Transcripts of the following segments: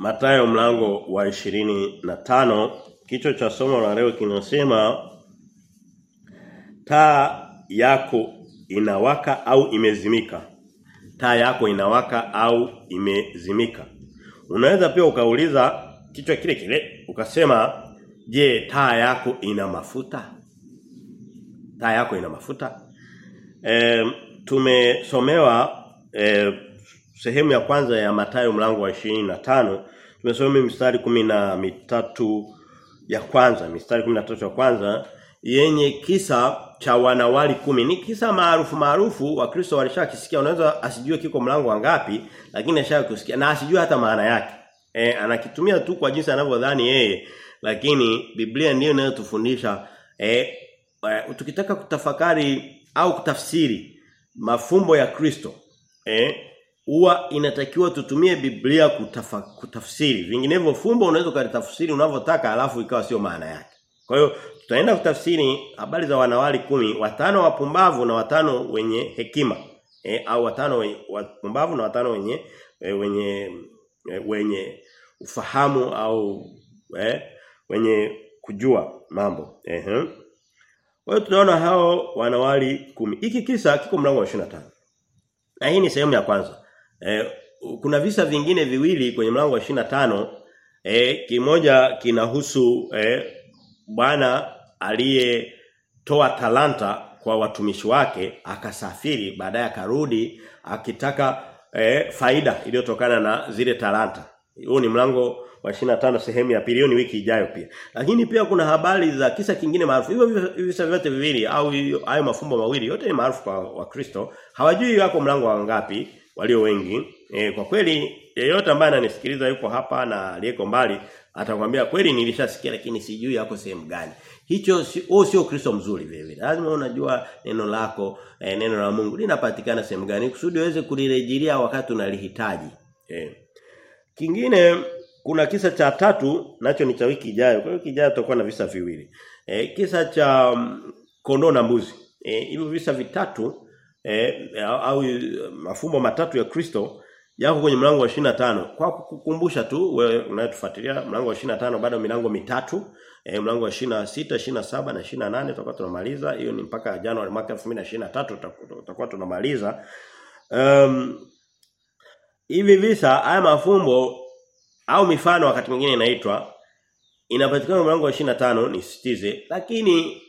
Matayo mlango wa ishirini na tano kichwa cha somo la leo kinasema taa yako inawaka au imezimika. Taa yako inawaka au imezimika. Unaweza pia ukauliza kichwa kile kile ukasema je taa yako ina mafuta? Taa yako ina mafuta? E, tumesomewa e, sehemu ya kwanza ya Mathayo mlango wa ishirini na tano tumesoma mstari kumi na mitatu ya kwanza mistari kumi na tatu ya kwanza yenye kisa cha wanawali kumi. Ni kisa maarufu maarufu wakristo walishakisikia unaweza asijue kiko mlango wangapi lakini ashakusikia na asijue hata maana yake. E, anakitumia tu kwa jinsi anavyodhani yeye lakini Biblia ndiyo inayotufundisha. E, e, tukitaka kutafakari au kutafsiri mafumbo ya Kristo eh huwa inatakiwa tutumie Biblia kutafa, kutafsiri. Vinginevyo fumbo unaweza ukalitafsiri unavyotaka alafu ikawa sio maana yake. Kwa hiyo tutaenda kutafsiri habari za wanawali kumi, watano wapumbavu na watano wenye hekima. E, au watano wenye, wapumbavu na watano wenye e, wenye e, wenye ufahamu au e, wenye kujua mambo. Ehe. Kwa hiyo tunaona hao wanawali kumi. Hiki kisa kiko mlango wa 25. Na hii ni sehemu ya kwanza. Eh, kuna visa vingine viwili kwenye mlango wa 25 eh, kimoja kinahusu eh, bwana aliyetoa talanta kwa watumishi wake akasafiri baadaye akarudi akitaka eh, faida iliyotokana na zile talanta. Huu ni mlango wa 25 sehemu ya pili ni wiki ijayo pia. Lakini pia kuna habari za kisa kingine maarufu. Hivyo visa vyote viwili au hayo mafumbo mawili yote ni maarufu kwa Wakristo. Hawajui yako mlango wa ngapi walio wengi. E, kwa kweli yeyote ambaye ananisikiliza yuko hapa na aliyeko mbali atakwambia kweli nilishasikia lakini sijui yako sehemu gani. Hicho oh, sio Kristo mzuri vile. Lazima unajua neno lako, e, neno la Mungu linapatikana sehemu gani kusudi uweze kulirejelea wakati unalihitaji. E. Kingine kuna kisa cha tatu nacho ni cha wiki ijayo. Kwa wiki ijayo tutakuwa na visa viwili. E, kisa cha um, kondoo na mbuzi. Eh hivyo visa vitatu eh, au mafumbo matatu ya Kristo yako kwenye mlango wa 25. Kwa kukukumbusha tu wewe unayetufuatilia mlango wa 25 bado milango mitatu. eh, mlango wa 26, 27 na 28 tutakuwa tunamaliza. Hiyo ni mpaka Januari mwaka 2023 tutakuwa tunamaliza. Um, hivi visa haya mafumbo au mifano wakati mwingine inaitwa inapatikana mlango wa 25 nisitize lakini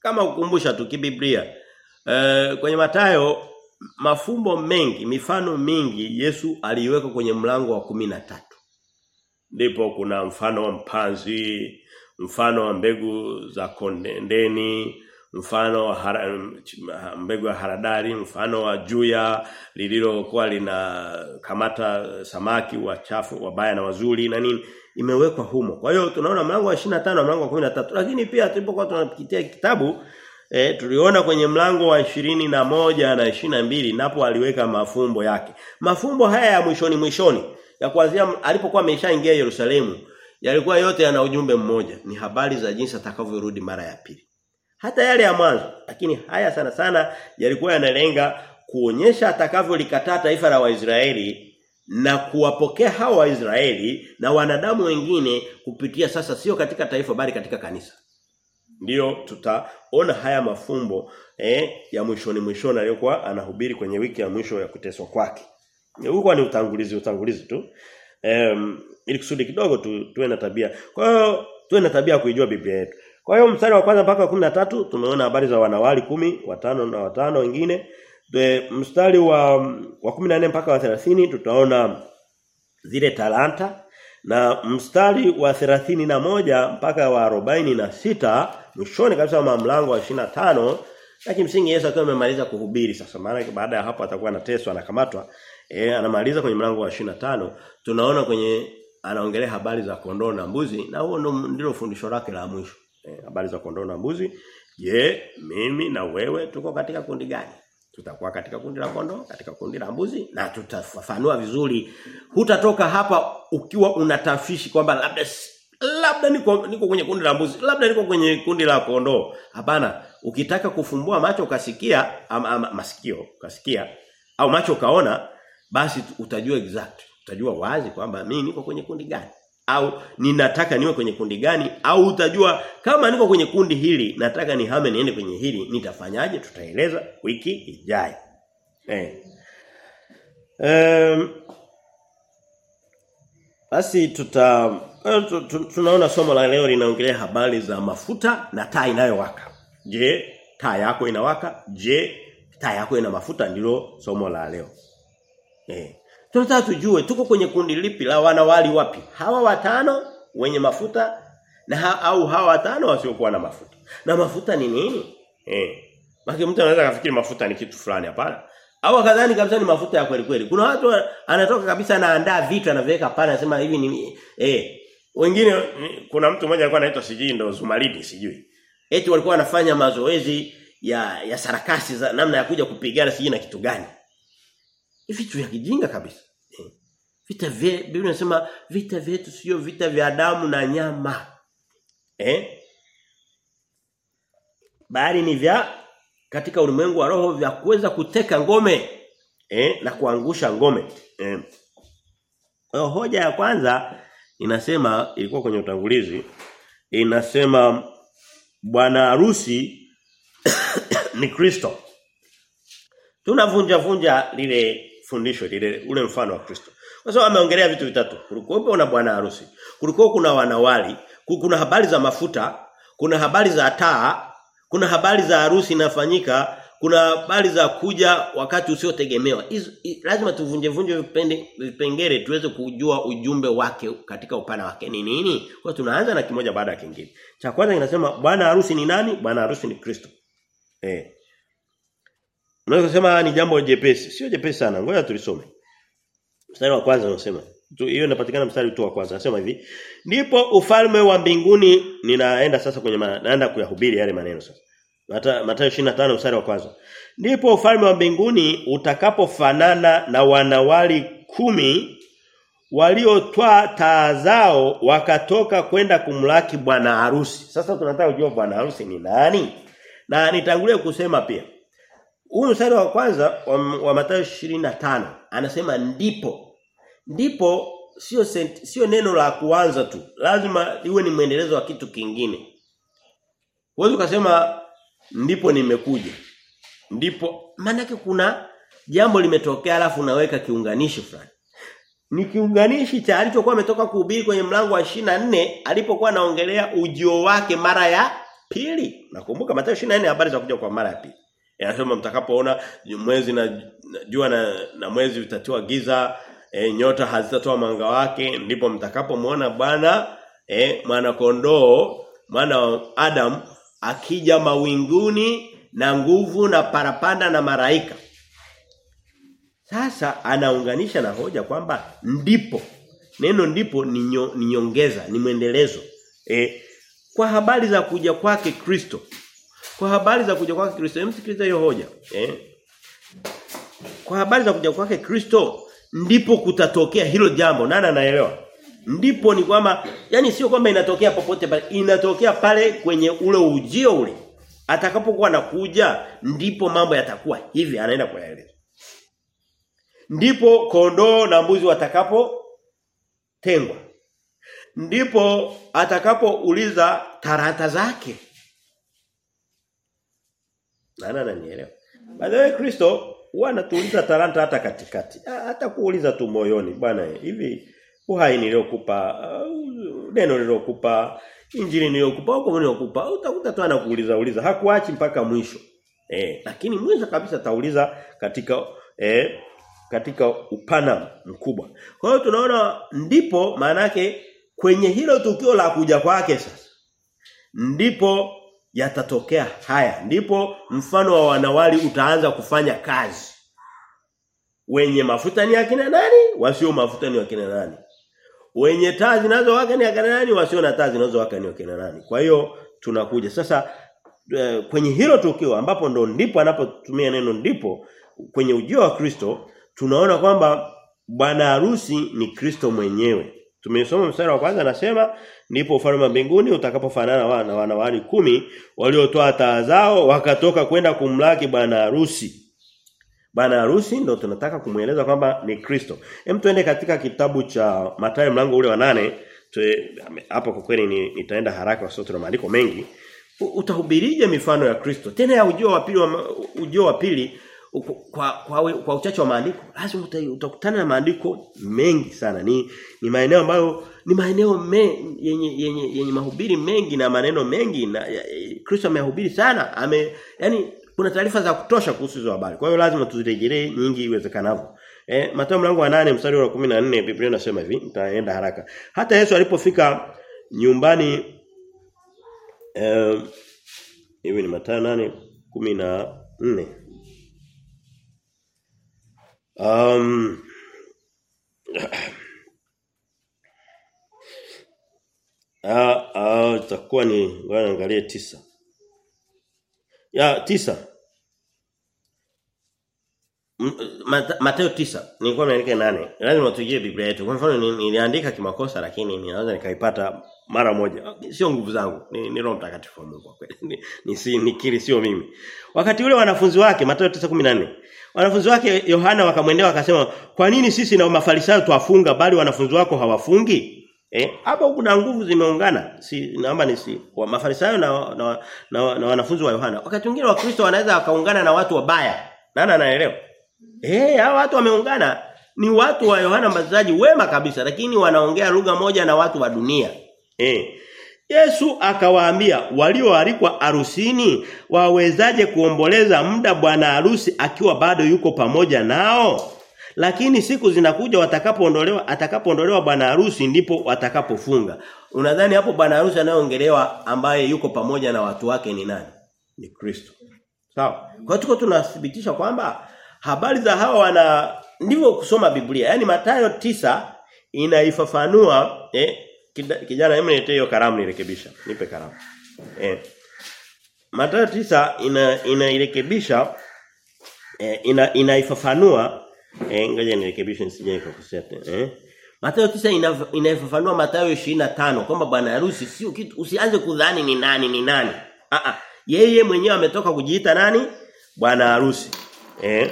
kama kukumbusha tu kibiblia e, kwenye Matayo mafumbo mengi mifano mingi Yesu aliiweka kwenye mlango wa kumi na tatu ndipo kuna mfano wa mpanzi mfano wa mbegu za kondeni mfano wa hara, mbegu ya haradari mfano wa juya lililokuwa lina kamata samaki wachafu wabaya na wazuri na nini. Imewekwa humo. Kwa hiyo tunaona mlango wa 25 na mlango wa 13 lakini pia tulipokuwa tunapitia kitabu E, tuliona kwenye mlango wa ishirini na moja na ishirini na mbili napo aliweka mafumbo yake. Mafumbo haya ya mwishoni mwishoni ya kuanzia alipokuwa ameshaingia Yerusalemu yalikuwa yote yana ujumbe mmoja, ni habari za jinsi atakavyorudi mara ya pili. Hata yale ya mwanzo, lakini haya sana sana yalikuwa yanalenga kuonyesha atakavyolikataa taifa la Waisraeli na kuwapokea hao Waisraeli na wanadamu wengine kupitia sasa sio katika taifa bali katika kanisa. Ndiyo tutaona haya mafumbo eh, ya mwishoni mwishoni aliyokuwa anahubiri kwenye wiki ya mwisho ya kuteswa kwake. Huko ni utangulizi utangulizi tu. Um, ili kusudi kidogo tu tuwe na tabia. Kwa hiyo tuwe na tabia kuijua Biblia yetu. Kwa hiyo mstari wa kwanza mpaka wa 13 tumeona habari za wanawali kumi, watano na watano wengine. Mstari wa wa 14 mpaka wa 30 tutaona zile talanta na mstari wa thelathini na moja mpaka wa arobaini na sita mwishoni kabisa wa mlango wa 25 lakini msingi Yesu akiwa amemaliza kuhubiri sasa. Maana baada ya hapo atakuwa anateswa anakamatwa. E, anamaliza kwenye mlango wa 25 tunaona kwenye anaongelea habari za kondoo na mbuzi na huo ndilo fundisho lake la mwisho. E, habari za kondoo na mbuzi. Je mimi na wewe tuko katika kundi gani tutakuwa katika kundi la kondoo katika kundi la mbuzi na tutafafanua vizuri. Hutatoka hapa ukiwa unatafishi kwamba labda labda niko niko kwenye kundi la mbuzi labda niko kwenye kundi la kondoo. Hapana ukitaka kufumbua macho ukasikia ama, ama masikio ukasikia au macho ukaona basi utajua exact Utajua wazi kwamba mimi niko kwenye kundi gani au ninataka niwe kwenye kundi gani au utajua kama niko kwenye kundi hili nataka nihame niende kwenye hili nitafanyaje tutaeleza wiki ijayo. Eh. Um, basi tuta tunaona somo la leo linaongelea habari za mafuta na taa inayowaka. Je, taa yako inawaka? Je, taa yako ina mafuta ndilo somo la leo. Eh. Tunataka tujue tuko kwenye kundi lipi la wanawali wapi? Hawa watano wenye mafuta na ha, au hawa watano wasiokuwa na mafuta. Na mafuta ni nini? Eh. Maki mtu anaweza kufikiri mafuta ni kitu fulani hapana. Au kadhani kabisa ni mafuta ya kweli kweli. Kuna watu anatoka kabisa anaandaa vitu anaviweka pale anasema hivi ni eh wengine kuna mtu mmoja alikuwa anaitwa sijui ndo Zumaridi sijui. Eti walikuwa wanafanya mazoezi ya ya sarakasi za namna ya kuja kupigana sijui na kitu gani. Hivi tu ya kijinga kabisa. Vita vye Biblia inasema vita vyetu sio vita vya damu na nyama. Eh? Bali ni vya katika ulimwengu wa roho vya kuweza kuteka ngome eh na kuangusha ngome. Eh. Kwa hoja ya kwanza inasema ilikuwa kwenye utangulizi inasema bwana harusi ni Kristo. Tunavunja vunja lile fundisho lile ule mfano wa Kristo. Sababu ameongelea vitu vitatu. Kulikuwa na bwana harusi. Kulikuwa kuna wanawali, kuna habari za mafuta, kuna habari za taa, kuna habari za harusi inafanyika, kuna habari za kuja wakati usiotegemewa. Lazima tuvunje vunje vipende vipengele tuweze kujua ujumbe wake katika upana wake ni nini. Kwa tunaanza na kimoja baada ya kingine. Cha kwanza kinasema bwana harusi ni nani? Bwana harusi ni Kristo. Eh. Unaweza kusema ni jambo jepesi. Sio jepesi sana. Ngoja tulisome. Mstari wa kwanza unasema. Hiyo inapatikana mstari tu wa kwanza. Anasema hivi. Ndipo ufalme wa mbinguni ninaenda sasa kwenye ma, naenda kuyahubiri yale maneno sasa. Mata, Mathayo 25 mstari wa kwanza. Ndipo ufalme wa mbinguni utakapofanana na wanawali kumi waliotwaa taa zao wakatoka kwenda kumlaki bwana harusi. Sasa tunataka kujua bwana harusi ni nani? Na nitangulia kusema pia. Huu mstari wa kwanza wa, wa Mathayo 25 anasema ndipo. Ndipo sio sio neno la kuanza tu. Lazima iwe ni mwendelezo wa kitu kingine. Wewe ukasema ndipo nimekuja. Ndipo maana kuna jambo limetokea alafu unaweka kiunganishi fulani. Ni kiunganishi cha alichokuwa ametoka kuhubiri kwenye mlango wa nne alipokuwa anaongelea ujio wake mara ya pili. Nakumbuka Mathayo 24 habari za kuja kwa mara ya pili. Yanasema mtakapoona mwezi na jua na, na mwezi vitatiwa giza, e, nyota hazitatoa mwanga wake, ndipo mtakapomwona Bwana e, mwana kondoo, mwana wa Adam akija mawinguni na nguvu na parapanda na maraika. Sasa anaunganisha na hoja kwamba ndipo neno ndipo ni, ninyo, nyongeza, ni mwendelezo. E, kwa habari za kuja kwake Kristo. Kwa habari za kuja kwake Kristo, msikilize hiyo hoja. Eh? Kwa habari za kuja kwake Kristo ndipo kutatokea hilo jambo. Nani anaelewa? Ndipo ni kwamba yani sio kwamba inatokea popote pale, inatokea pale kwenye ule ujio ule. Atakapokuwa anakuja ndipo mambo yatakuwa hivi anaenda kuyaeleza. Ndipo kondoo na mbuzi watakapo tengwa. Ndipo atakapouliza tarata zake. Nani ananielewa? By the way Kristo huwa anatuuliza talanta hata katikati. Hata kuuliza tu moyoni bwana hivi uhai niliokupa uh, neno niliokupa injili niliokupa huko niliokupa utakuta tu anakuuliza uliza hakuachi mpaka mwisho. Eh lakini mwisho kabisa tauliza katika eh katika upana mkubwa. Kwa hiyo tunaona ndipo maana yake kwenye hilo tukio la kuja kwake sasa ndipo yatatokea. Haya ndipo mfano wa wanawali utaanza kufanya kazi. Wenye mafuta ni akina nani wasio mafuta ni akina nani? Wenye taa zinazowaka ni akina nani wasio na taa zinazowaka ni akina nani? Kwa hiyo tunakuja. Sasa e, kwenye hilo tukio ambapo ndo ndipo anapotumia neno ndipo kwenye ujio wa Kristo tunaona kwamba bwana harusi ni Kristo mwenyewe Tumesoma mstari wa kwanza anasema ndipo ufalme wa mbinguni utakapofanana wana wanawali kumi waliotoa taa zao wakatoka kwenda kumlaki bwana harusi. Bwana harusi ndo tunataka kumueleza kwamba ni Kristo. Hem tuende katika kitabu cha Mathayo mlango ule wa nane hapo kwa kweli ni, nitaenda haraka kwa sababu tuna maandiko mengi. Utahubirije mifano ya Kristo? Tena ya ujio wa pili ujio wa pili kwa kwa, kwa uchache wa maandiko lazima utakutana na maandiko mengi sana. Ni ni maeneo ambayo ni maeneo me, yenye yenye yenye mahubiri mengi na maneno mengi na Kristo amehubiri sana. Ame yani kuna taarifa za kutosha kuhusu hizo habari. Kwa hiyo lazima tuzirejelee nyingi iwezekanavyo. Eh Mathayo mlango wa 8 mstari wa 14 Biblia inasema hivi nitaenda haraka. Hata Yesu alipofika nyumbani eh hivi ni Mathayo 8 14 Um, ah ah itakuwa ni ngoja angalie tisa. Ya tisa. Mateo tisa. Nilikuwa naandika nane. Lazima tujie Biblia yetu. Kwa mfano niliandika kimakosa lakini ninaweza nikaipata mara moja. Sio nguvu zangu. Ni, ni Roho Mtakatifu wa Mungu kweli. Ni, ni si nikiri sio mimi. Wakati ule wanafunzi wake Mateo 9:14 wanafunzi wake Yohana wakamwendea wakasema kwa nini sisi na mafarisayo tuwafunga bali wanafunzi wako hawafungi? Eh hapo kuna nguvu zimeungana. Si naomba nisi wa mafarisayo na na, na, na wanafunzi wa Yohana. Wakati mwingine wakristo wanaweza wakaungana na watu wabaya. Nani anaelewa? Eh, hao watu wameungana. Ni watu wa Yohana Mbatizaji wema kabisa lakini wanaongea lugha moja na watu wa dunia. Eh. Yesu akawaambia walioalikwa harusini wawezaje kuomboleza muda bwana harusi akiwa bado yuko pamoja nao? Lakini siku zinakuja watakapoondolewa atakapoondolewa bwana harusi ndipo watakapofunga. Unadhani hapo bwana harusi anayeongelewa ambaye yuko pamoja na watu wake ni nani? Ni Kristo. Sawa. Kwa tuko tunathibitisha kwamba habari za hawa wana ndivyo kusoma Biblia. Yaani Mathayo tisa inaifafanua eh kijana hebu niletee hiyo karamu nirekebisha. Nipe karamu. Eh Mathayo tisa ina inairekebisha eh, ina inaifafanua eh ngoja nirekebishe nisije nikakosea eh Mathayo tisa ina, inaifafanua Mathayo 25 kwamba bwana harusi sio kitu usianze kudhani ni nani ni nani. Ah ah yeye mwenyewe ametoka kujiita nani? Bwana harusi. Eh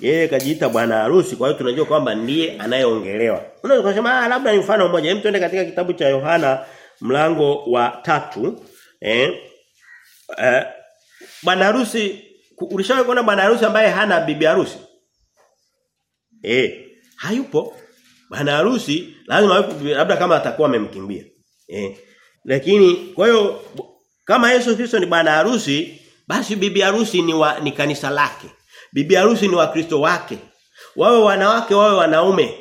yeye kajiita bwana harusi kwa hiyo tunajua kwamba ndiye anayeongelewa. Unaweza kusema ah labda ni mfano mmoja. Hem tuende katika kitabu cha Yohana mlango wa tatu eh, eh bwana harusi ulishawahi kuona bwana harusi ambaye hana bibi harusi? Eh, hayupo. Bwana harusi lazima labda kama atakuwa amemkimbia. Eh. Lakini kwa hiyo kama Yesu Kristo ni bwana harusi basi bibi harusi ni wa, ni kanisa lake. Bibi harusi ni wakristo wake. Wawe wanawake wawe wanaume.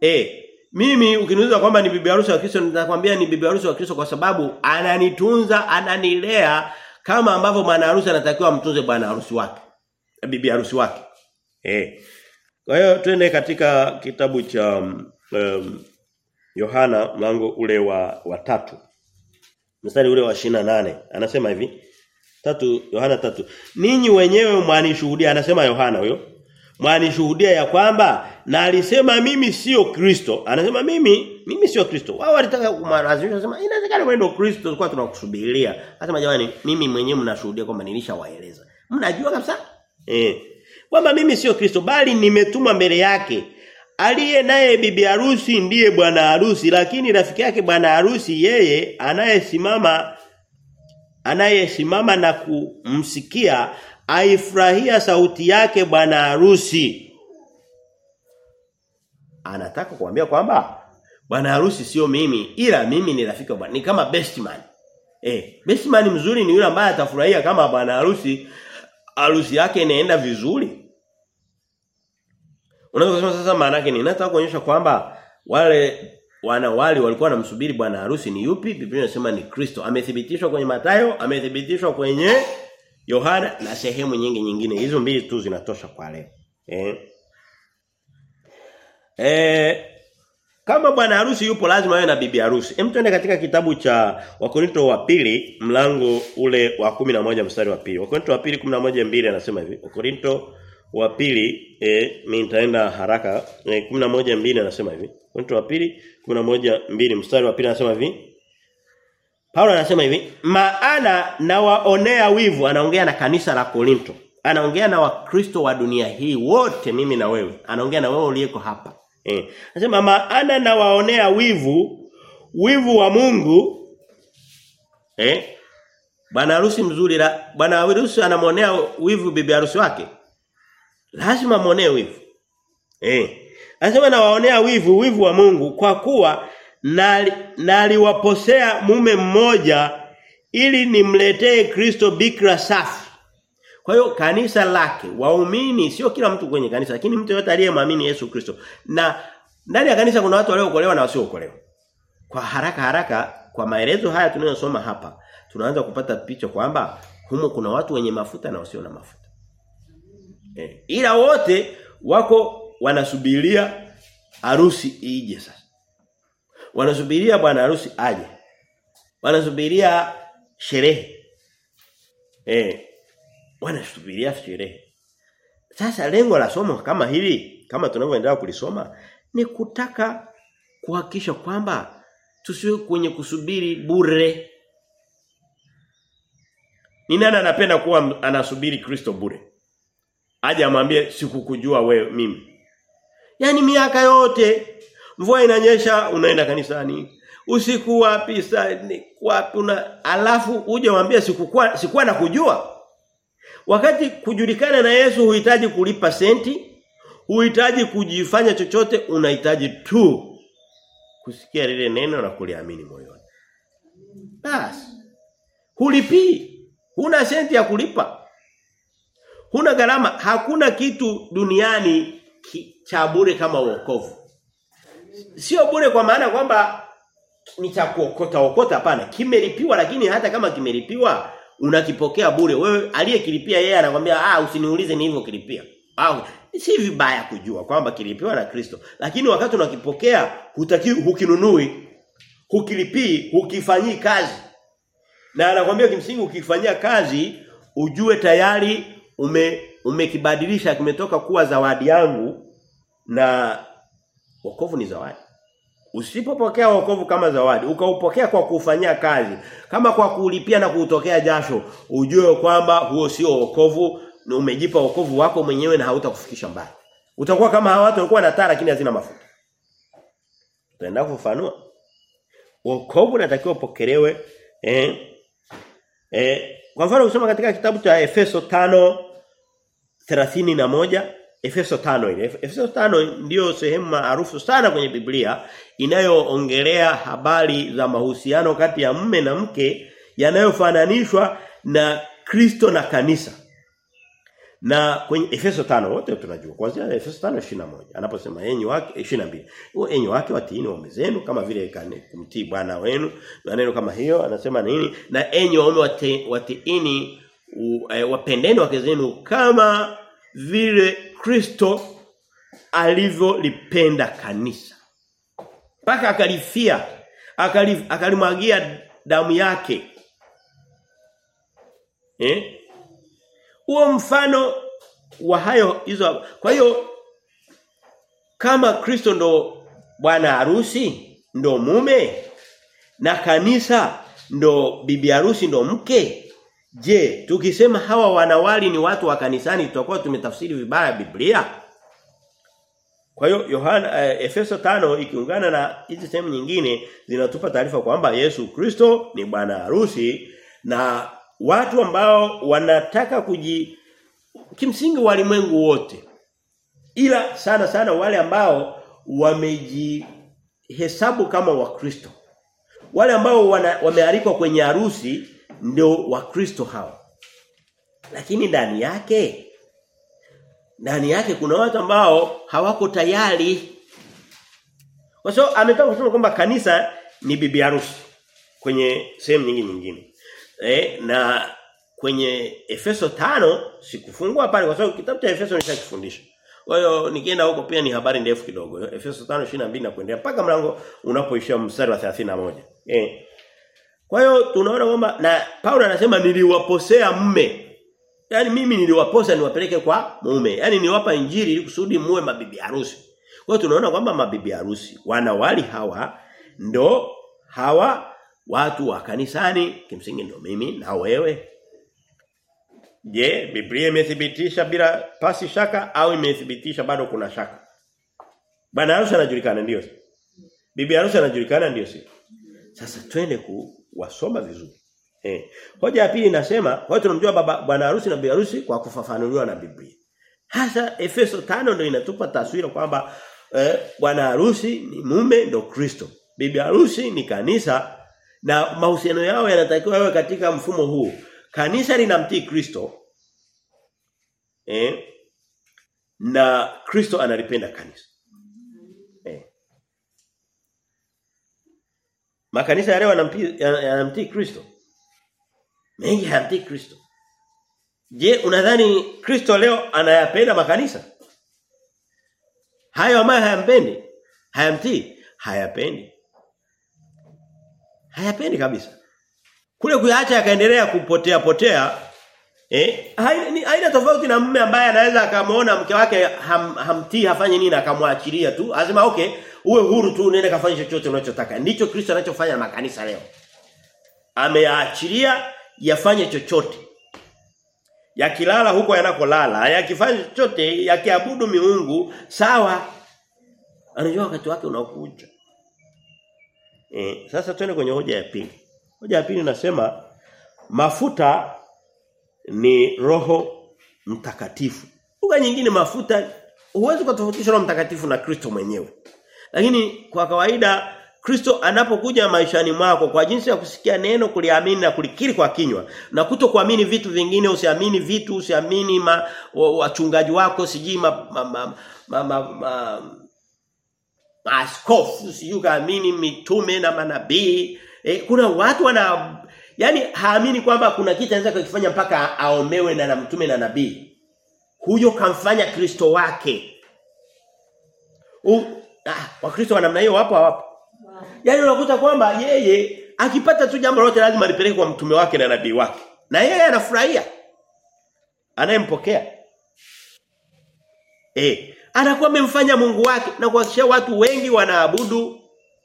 Eh, mimi ukiniuliza kwamba ni bibi harusi wa Kristo nitakwambia ni bibi harusi wa Kristo kwa sababu ananitunza, ananilea kama ambavyo mwana harusi anatakiwa amtunze bwana harusi wake. Bibi harusi wake. Eh. Kwa hiyo twende katika kitabu cha um, Yohana mlango ule wa wa tatu. Mstari ule wa nane Anasema hivi. Tatu Yohana tatu Ninyi wenyewe mwanishuhudia anasema Yohana huyo. Mwanishuhudia ya kwamba na alisema mimi sio Kristo. Anasema mimi mimi sio Kristo. Wao walitaka kumlazimisha anasema inawezekana wewe ndio Kristo tulikuwa tunakusubiria. Anasema jamani mimi mwenyewe mnashuhudia kwamba nilishawaeleza. Mnajua kabisa? Eh. Kwamba mimi sio Kristo bali nimetumwa mbele yake. Aliye naye bibi harusi ndiye bwana harusi lakini rafiki yake bwana harusi yeye anayesimama anayesimama na kumsikia aifurahia sauti yake bwana harusi. Anataka kuambia kwamba bwana harusi sio mimi ila mimi ni rafiki wa bwana ni kama best man. Eh, best man mzuri ni yule ambaye atafurahia kama bwana harusi harusi yake inaenda vizuri. Unaweza kusema sasa maana yake ni nataka kuonyesha kwamba wale wanawali walikuwa wanamsubiri bwana harusi ni yupi? Biblia inasema ni Kristo. Amethibitishwa kwenye Matayo, amethibitishwa kwenye Yohana na sehemu nyingi nyingine. Hizo mbili tu zinatosha kwa leo. Eh. Eh kama bwana harusi yupo lazima awe na bibi harusi. Hem tuende katika kitabu cha Wakorinto wa pili mlango ule wa 11 mstari wa pili. Wakorinto wa pili 11 mbili anasema hivi. Wakorinto wa pili eh mimi nitaenda haraka eh, 11 mbili anasema hivi. Wakorinto wa pili 11 mbili mstari wa pili anasema hivi. Paulo anasema hivi, maana nawaonea wivu anaongea na kanisa la Korinto. anaongea na wakristo wa dunia hii wote mimi na wewe. Anaongea na wewe uliyeko hapa. Eh. Anasema maana nawaonea wivu wivu wa Mungu eh Bwana harusi mzuri la bwana harusi anamwonea wivu bibi harusi wake. Lazima muonee wivu. Eh. Anasema nawaonea wivu wivu wa Mungu kwa kuwa naliwaposea na mume mmoja ili nimletee Kristo bikra safi. Kwa hiyo kanisa lake waumini sio kila mtu kwenye kanisa lakini mtu yote aliyemwamini Yesu Kristo. Na ndani ya kanisa kuna watu waliokolewa na wasiookolewa. Kwa haraka haraka kwa maelezo haya tunayosoma hapa tunaanza kupata picha kwamba humo kuna watu wenye mafuta na wasio na mafuta. Eh, ila wote wako wanasubiria harusi ije sasa. Wanasubiria bwana harusi aje. Wanasubiria sherehe. Eh. Wanasubiria sherehe. Sasa lengo la somo kama hili, kama tunavyoendelea kulisoma, ni kutaka kuhakikisha kwamba tusiwe kwenye kusubiri bure. Ni nani anapenda kuwa anasubiri Kristo bure? Aje amwambie sikukujua wewe mimi. Yaani miaka yote mvua inanyesha unaenda kanisani. Usiku wapi wapi una alafu uje waambie sikukuwa sikuwa na kujua. Wakati kujulikana na Yesu huhitaji kulipa senti, huhitaji kujifanya chochote, unahitaji tu kusikia lile neno na kuliamini moyoni. bas Hulipii. Huna senti ya kulipa. Huna gharama, hakuna kitu duniani cha bure kama wokovu. Sio bure kwa maana kwamba ni cha kuokota okota hapana. Kimelipiwa lakini hata kama kimelipiwa unakipokea bure. Wewe aliyekilipia yeye anakuambia ah usiniulize ni hivyo kilipia. Ah si vibaya kujua kwamba kilipiwa na Kristo. Lakini wakati unakipokea hutaki hukinunui, hukilipii, hukifanyii kazi. Na anakuambia kimsingi ukifanyia kazi ujue tayari ume umekibadilisha kimetoka kuwa zawadi yangu na wokovu ni zawadi. Usipopokea wokovu kama zawadi, ukaupokea kwa kufanyia kazi, kama kwa kulipia na kuutokea jasho, ujue kwamba huo sio wokovu, na umejipa wokovu wako mwenyewe na hautakufikisha mbali. Utakuwa kama hawa watu walikuwa na taa lakini hazina mafuta. Tutaenda kufafanua. Wokovu natakiwa upokelewe eh eh kwa mfano ukisoma katika kitabu cha Efeso 5:31 Efeso 5 ile. Efeso 5 ndiyo sehemu maarufu sana kwenye Biblia inayoongelea habari za mahusiano kati ya mme na mke yanayofananishwa na Kristo na kanisa. Na kwenye Efeso 5 wote tunajua kuanzia Efeso 5:21 anaposema enyi wake 22. Huo enyi wake watiini waume zenu kama vile kumtii bwana wenu. Maneno kama hiyo anasema nini? Na enyi waume wati, watiini wapendeni wake zenu kama vile Kristo alivyolipenda kanisa. Paka akalifia, akalimwagia damu yake. Eh? Huo mfano wa hayo hizo. Kwa hiyo kama Kristo ndo bwana harusi, ndo mume na kanisa ndo bibi harusi ndo mke, Je, tukisema hawa wanawali ni watu wa kanisani tutakuwa tumetafsiri vibaya Biblia? Kwa hiyo Yohana eh, Efeso tano ikiungana na hizi sehemu nyingine zinatupa taarifa kwamba Yesu Kristo ni bwana harusi na watu ambao wanataka kuji kimsingi walimwengu wote ila sana sana wale ambao wamejihesabu kama wakristo wale ambao wana, wamealikwa kwenye harusi ndio wakristo hao lakini ndani yake ndani yake kuna watu ambao hawako tayari. Kwa sababu ametoka kusema kwamba kanisa ni bibi harusi kwenye sehemu nyingi nyingine. Eh na kwenye Efeso tano sikufungua pale kwa sababu kitabu cha Efeso nishakifundisha. Kwa hiyo nikienda huko pia ni habari ndefu kidogo. Efeso 5:22 na kuendelea mpaka mlango unapoishia mstari wa 31 eh kwa hiyo tunaona kwamba na Paulo anasema niliwaposea mme. Yaani mimi niliwaposa niwapeleke kwa mume. Yaani niwapa injili ili kusudi muwe mabibi harusi. Kwa hiyo tunaona kwamba mabibi harusi wanawali hawa ndo hawa watu wa kanisani kimsingi ndo mimi na wewe. Je, Biblia imethibitisha bila pasi shaka au imethibitisha bado kuna shaka? Bwana harusi anajulikana ndio. Bibi harusi anajulikana ndio si. Sasa twende kuwasoma vizuri. Eh. Hoja ya pili inasema, hiyo tunamjua baba bwana harusi na bibi harusi kwa kufafanuliwa na Biblia. Hasa Efeso 5 ndio inatupa taswira kwamba eh, bwana harusi ni mume ndio Kristo. Bibi harusi ni kanisa na mahusiano yao yanatakiwa yawe katika mfumo huu. Kanisa linamtii Kristo. Eh? Na Kristo analipenda kanisa. Makanisa yale yanamtii Kristo. Mengi hayamtii Kristo. Je, unadhani Kristo leo anayapenda makanisa? Hayo ambayo hayampendi, hayamtii, hayapendi. Hayapendi kabisa. Kule kuyaacha yakaendelea kupotea potea eh haina, tofauti na mume ambaye anaweza akamwona mke wake ham, hamtii hafanye nini akamwachilia tu. Anasema okay, uwe huru tu unaenda kafanya chochote unachotaka. Ndicho Kristo anachofanya na makanisa leo. Ameyaachilia yafanye chochote. Yakilala huko yanakolala, yakifanya chochote, yakiabudu miungu, sawa. Anajua wakati wake unakuja. E, sasa twende kwenye hoja ya pili. Hoja ya pili nasema mafuta ni roho mtakatifu. Lugha nyingine mafuta huwezi kutofautisha roho mtakatifu na Kristo mwenyewe. Lakini kwa kawaida Kristo anapokuja maishani mwako kwa jinsi ya kusikia neno kuliamini na kulikiri kwa kinywa na kutokuamini vitu vingine usiamini vitu usiamini ma, wachungaji wako sijui ma, ma, ma, ma, ma, ma maaskofu sijui kaamini mitume na manabii. E, kuna watu wana yani haamini kwamba kuna kitu anaweza kukifanya mpaka aomewe na, na mtume na nabii. Huyo kamfanya Kristo wake. U, ah, wakristo wa namna hiyo wapo hawapo Yaani unakuta kwamba yeye akipata tu jambo lolote lazima alipeleke kwa mtume wake na nabii wake. Na yeye anafurahia. Anayempokea. Eh, anakuwa amemfanya Mungu wake na kuhakikisha watu wengi wanaabudu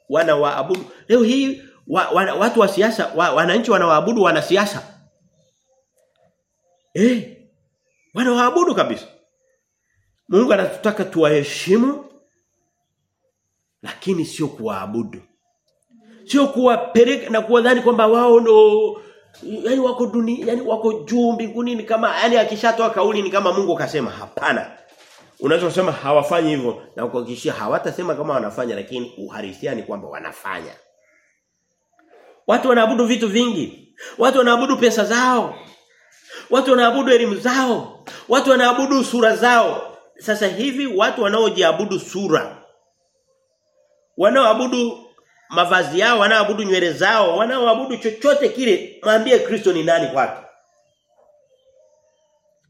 wanawaabudu. Leo hii wa, wa, watu wa siasa wa, wananchi wanawaabudu wanasiasa. Eh. Wanawaabudu kabisa. Mungu anatutaka tuwaheshimu lakini sio kuwaabudu. Sio kuwapeleka na kuwadhani kwamba wao ndo yani wako duni yani wako juu mbinguni ni kama yani akishatoa kauli ni kama Mungu kasema hapana. Unaweza kusema hawafanyi hivyo na kuhakikishia hawatasema kama wanafanya lakini uhalisia ni kwamba wanafanya. Watu wanaabudu vitu vingi. Watu wanaabudu pesa zao. Watu wanaabudu elimu zao. Watu wanaabudu sura zao. Sasa hivi watu wanaojiabudu sura wanaoabudu mavazi yao, wanaoabudu nywele zao, wanaoabudu chochote kile, mwambie Kristo ni nani kwake.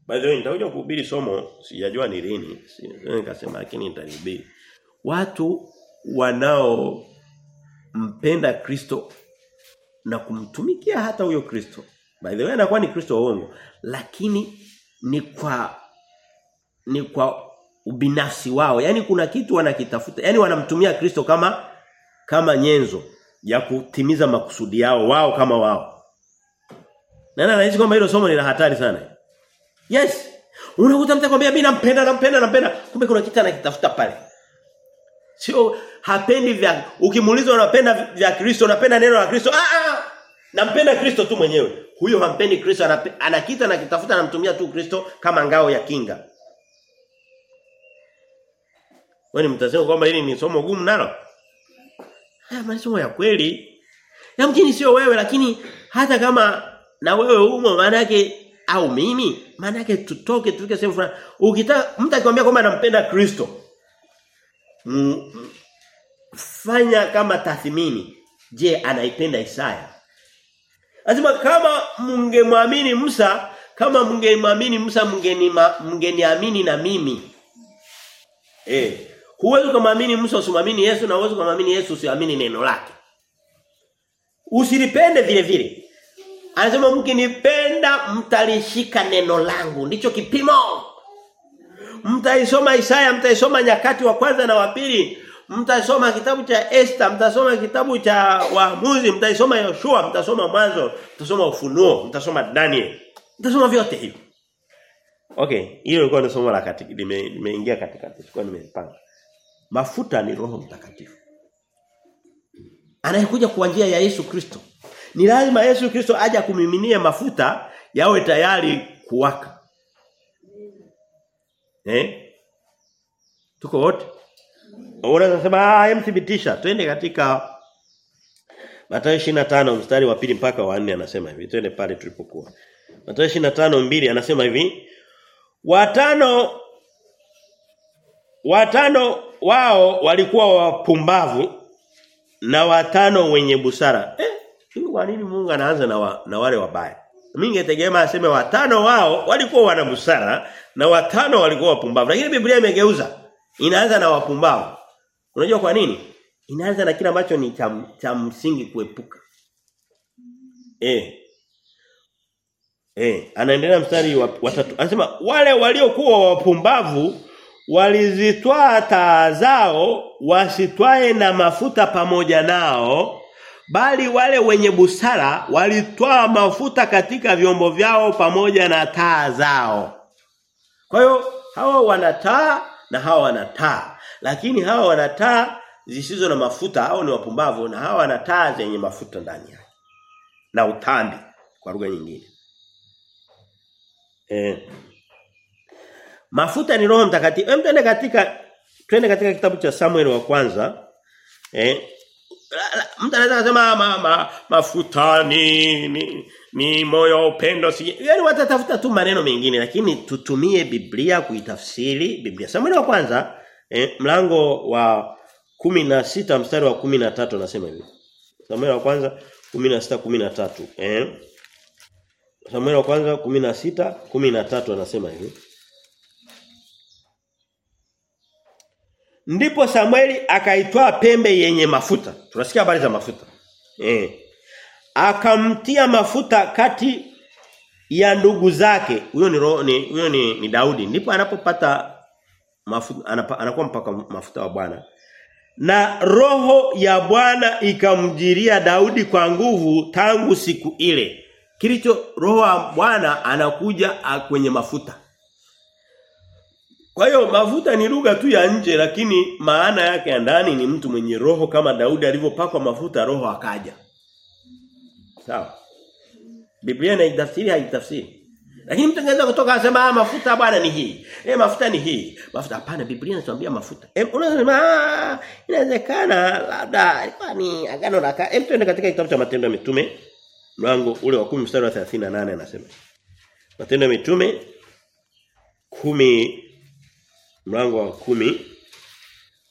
Way, nitakuja kuhubiri somo, sijajua ni lini. Nikasema lakini nitalihubiri. Watu wanao mpenda Kristo na kumtumikia hata huyo Kristo. By the way, anakuwa ni Kristo uongo, lakini ni kwa ni kwa ubinafsi wao. Yaani kuna kitu wanakitafuta. Yaani wanamtumia Kristo kama kama nyenzo ya kutimiza makusudi yao wao kama wao. Nani anahisi kwamba hilo somo ni la hatari sana? Yes. Unakuta mtu akwambia mimi nampenda nampenda nampenda kumbe kuna kitu anakitafuta pale. Sio hapendi vya ukimuuliza unapenda vya Kristo unapenda neno la Kristo ah ah nampenda Kristo tu mwenyewe. Huyo hampendi Kristo anakita na kitafuta anamtumia tu Kristo kama ngao ya kinga. Wewe mtasema kwamba hili ni somo gumu nalo? Haya masomo ya kweli. Yamkini sio wewe lakini hata kama na wewe umo maana yake au mimi maana yake tutoke tufike sehemu fulani. Ukitaka mtu akikwambia kwamba anampenda Kristo fanya kama tathmini. Je, anaipenda Isaya? Lazima kama mngemwamini Musa, kama mngemwamini Musa mngeniamini na mimi. Eh, Huwezi kumwamini Musa usimwamini Yesu na huwezi kumwamini Yesu usiamini neno lake. Usilipende vile vile. Anasema mkinipenda mtalishika neno langu. Ndicho kipimo. Mtaisoma Isaya, mtaisoma nyakati wa kwanza na wa pili, mtasoma kitabu cha Esther, mtasoma kitabu cha Waamuzi, mtaisoma Yoshua, mtasoma Mwanzo, mtasoma Ufunuo, mtasoma Daniel. Mtasoma vyote hivi. Okay, hilo lilikuwa ni somo la kati limeingia katikati. Sikuwa nimepanga. Mafuta ni Roho Mtakatifu. Anayekuja kwa njia ya Yesu Kristo. Ni lazima Yesu Kristo aje kumiminia mafuta yawe tayari kuwaka. Eh? Tuko wote? Unaweza sema ah. Twende katika Mathayo 25 mstari wa pili mpaka wa 4 anasema hivi. Twende pale tulipokuwa. Mathayo 25:2 anasema hivi. Watano watano wao walikuwa wapumbavu na watano wenye busara. Eh, kwa nini Mungu anaanza na, wa, na wale wabaya? Mimi ningetegemea aseme watano wao walikuwa wana busara na watano walikuwa wapumbavu. Lakini Biblia imegeuza. Inaanza na wapumbavu. Unajua kwa nini? Inaanza na kila ambacho ni cha, msingi kuepuka. Eh. Eh, anaendelea mstari wa, wa tatu. Anasema wale waliokuwa wapumbavu walizitwaa taa zao wasitwae na mafuta pamoja nao bali wale wenye busara walitwaa mafuta katika vyombo vyao pamoja na taa zao. Kwa hiyo hawa wana taa na hawa wana taa. Lakini hawa wana taa zisizo na mafuta au ni wapumbavu na hawa wana taa zenye mafuta ndani yake. Na utambi kwa lugha nyingine. Eh. Mafuta ni Roho Mtakatifu. Hem twende katika twende katika kitabu cha Samuel wa kwanza. Eh. Mtu anaweza kusema ma, ma, mafuta ni, ni ni moyo upendo si. Yaani watatafuta tu maneno mengine lakini tutumie Biblia kuitafsiri Biblia. Samuel wa kwanza eh, mlango wa kumi na sita mstari wa kumi na tatu anasema hivi. Samuel wa kwanza kumi na sita kumi na tatu eh. Samuel wa kwanza kumi na sita kumi na tatu anasema hivi. Ndipo Samueli akaitwaa pembe yenye mafuta. Tunasikia habari za mafuta. Eh. Akamtia mafuta kati ya ndugu zake. Huyo ni ni ni, ni Daudi. Ndipo anapopata mafuta anapa, anakuwa mpaka mafuta wa Bwana. Na roho ya Bwana ikamjiria Daudi kwa nguvu tangu siku ile. Kilicho roho ya Bwana anakuja kwenye mafuta. Kwa hiyo mafuta ni lugha tu ya nje lakini maana yake ya ndani ni mtu mwenye roho kama Daudi alivyopakwa mafuta roho akaja. Sawa. Biblia inaitafsiri haitafsiri. Lakini mtu anaweza kutoka asema ah mafuta bwana ni hii. Eh mafuta ni hii. Mafuta hapana Biblia inatuambia mafuta. Eh unasema ah inawezekana labda ilikuwa ni agano la kale. Hem twende katika kitabu cha Matendo ya Mitume mlango ule wa 10 mstari wa 38 anasema. Matendo ya Mitume 10 mlango wa kumi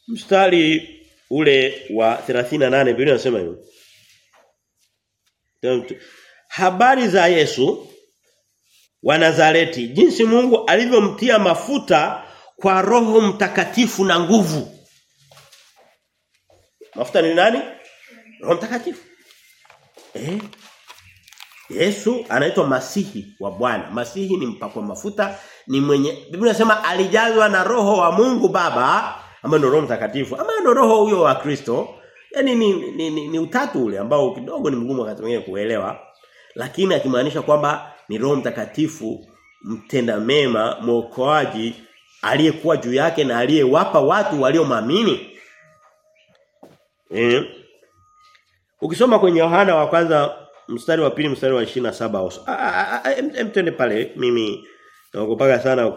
mstari ule wa 38 Biblia inasema hivyo. Habari za Yesu wa Nazareti jinsi Mungu alivyomtia mafuta kwa roho mtakatifu na nguvu. Mafuta ni nani? Roho mtakatifu. Eh? Yesu anaitwa Masihi wa Bwana. Masihi ni mpakwa mafuta, ni mwenye Biblia inasema alijazwa na roho wa Mungu Baba, ambaye ndio Roho Mtakatifu, ama ndio roho huyo wa Kristo. Yaani ni, ni, ni, ni utatu ule ambao kidogo ni mgumu wakati mwingine kuelewa. Lakini akimaanisha kwamba ni Roho Mtakatifu mtenda mema, mwokoaji aliyekuwa juu yake na aliyewapa watu waliomwamini. Eh. Ukisoma kwenye Yohana wa kwanza mstari wa pili mstari wa 27 emtende pale. Mimi naogopaga sana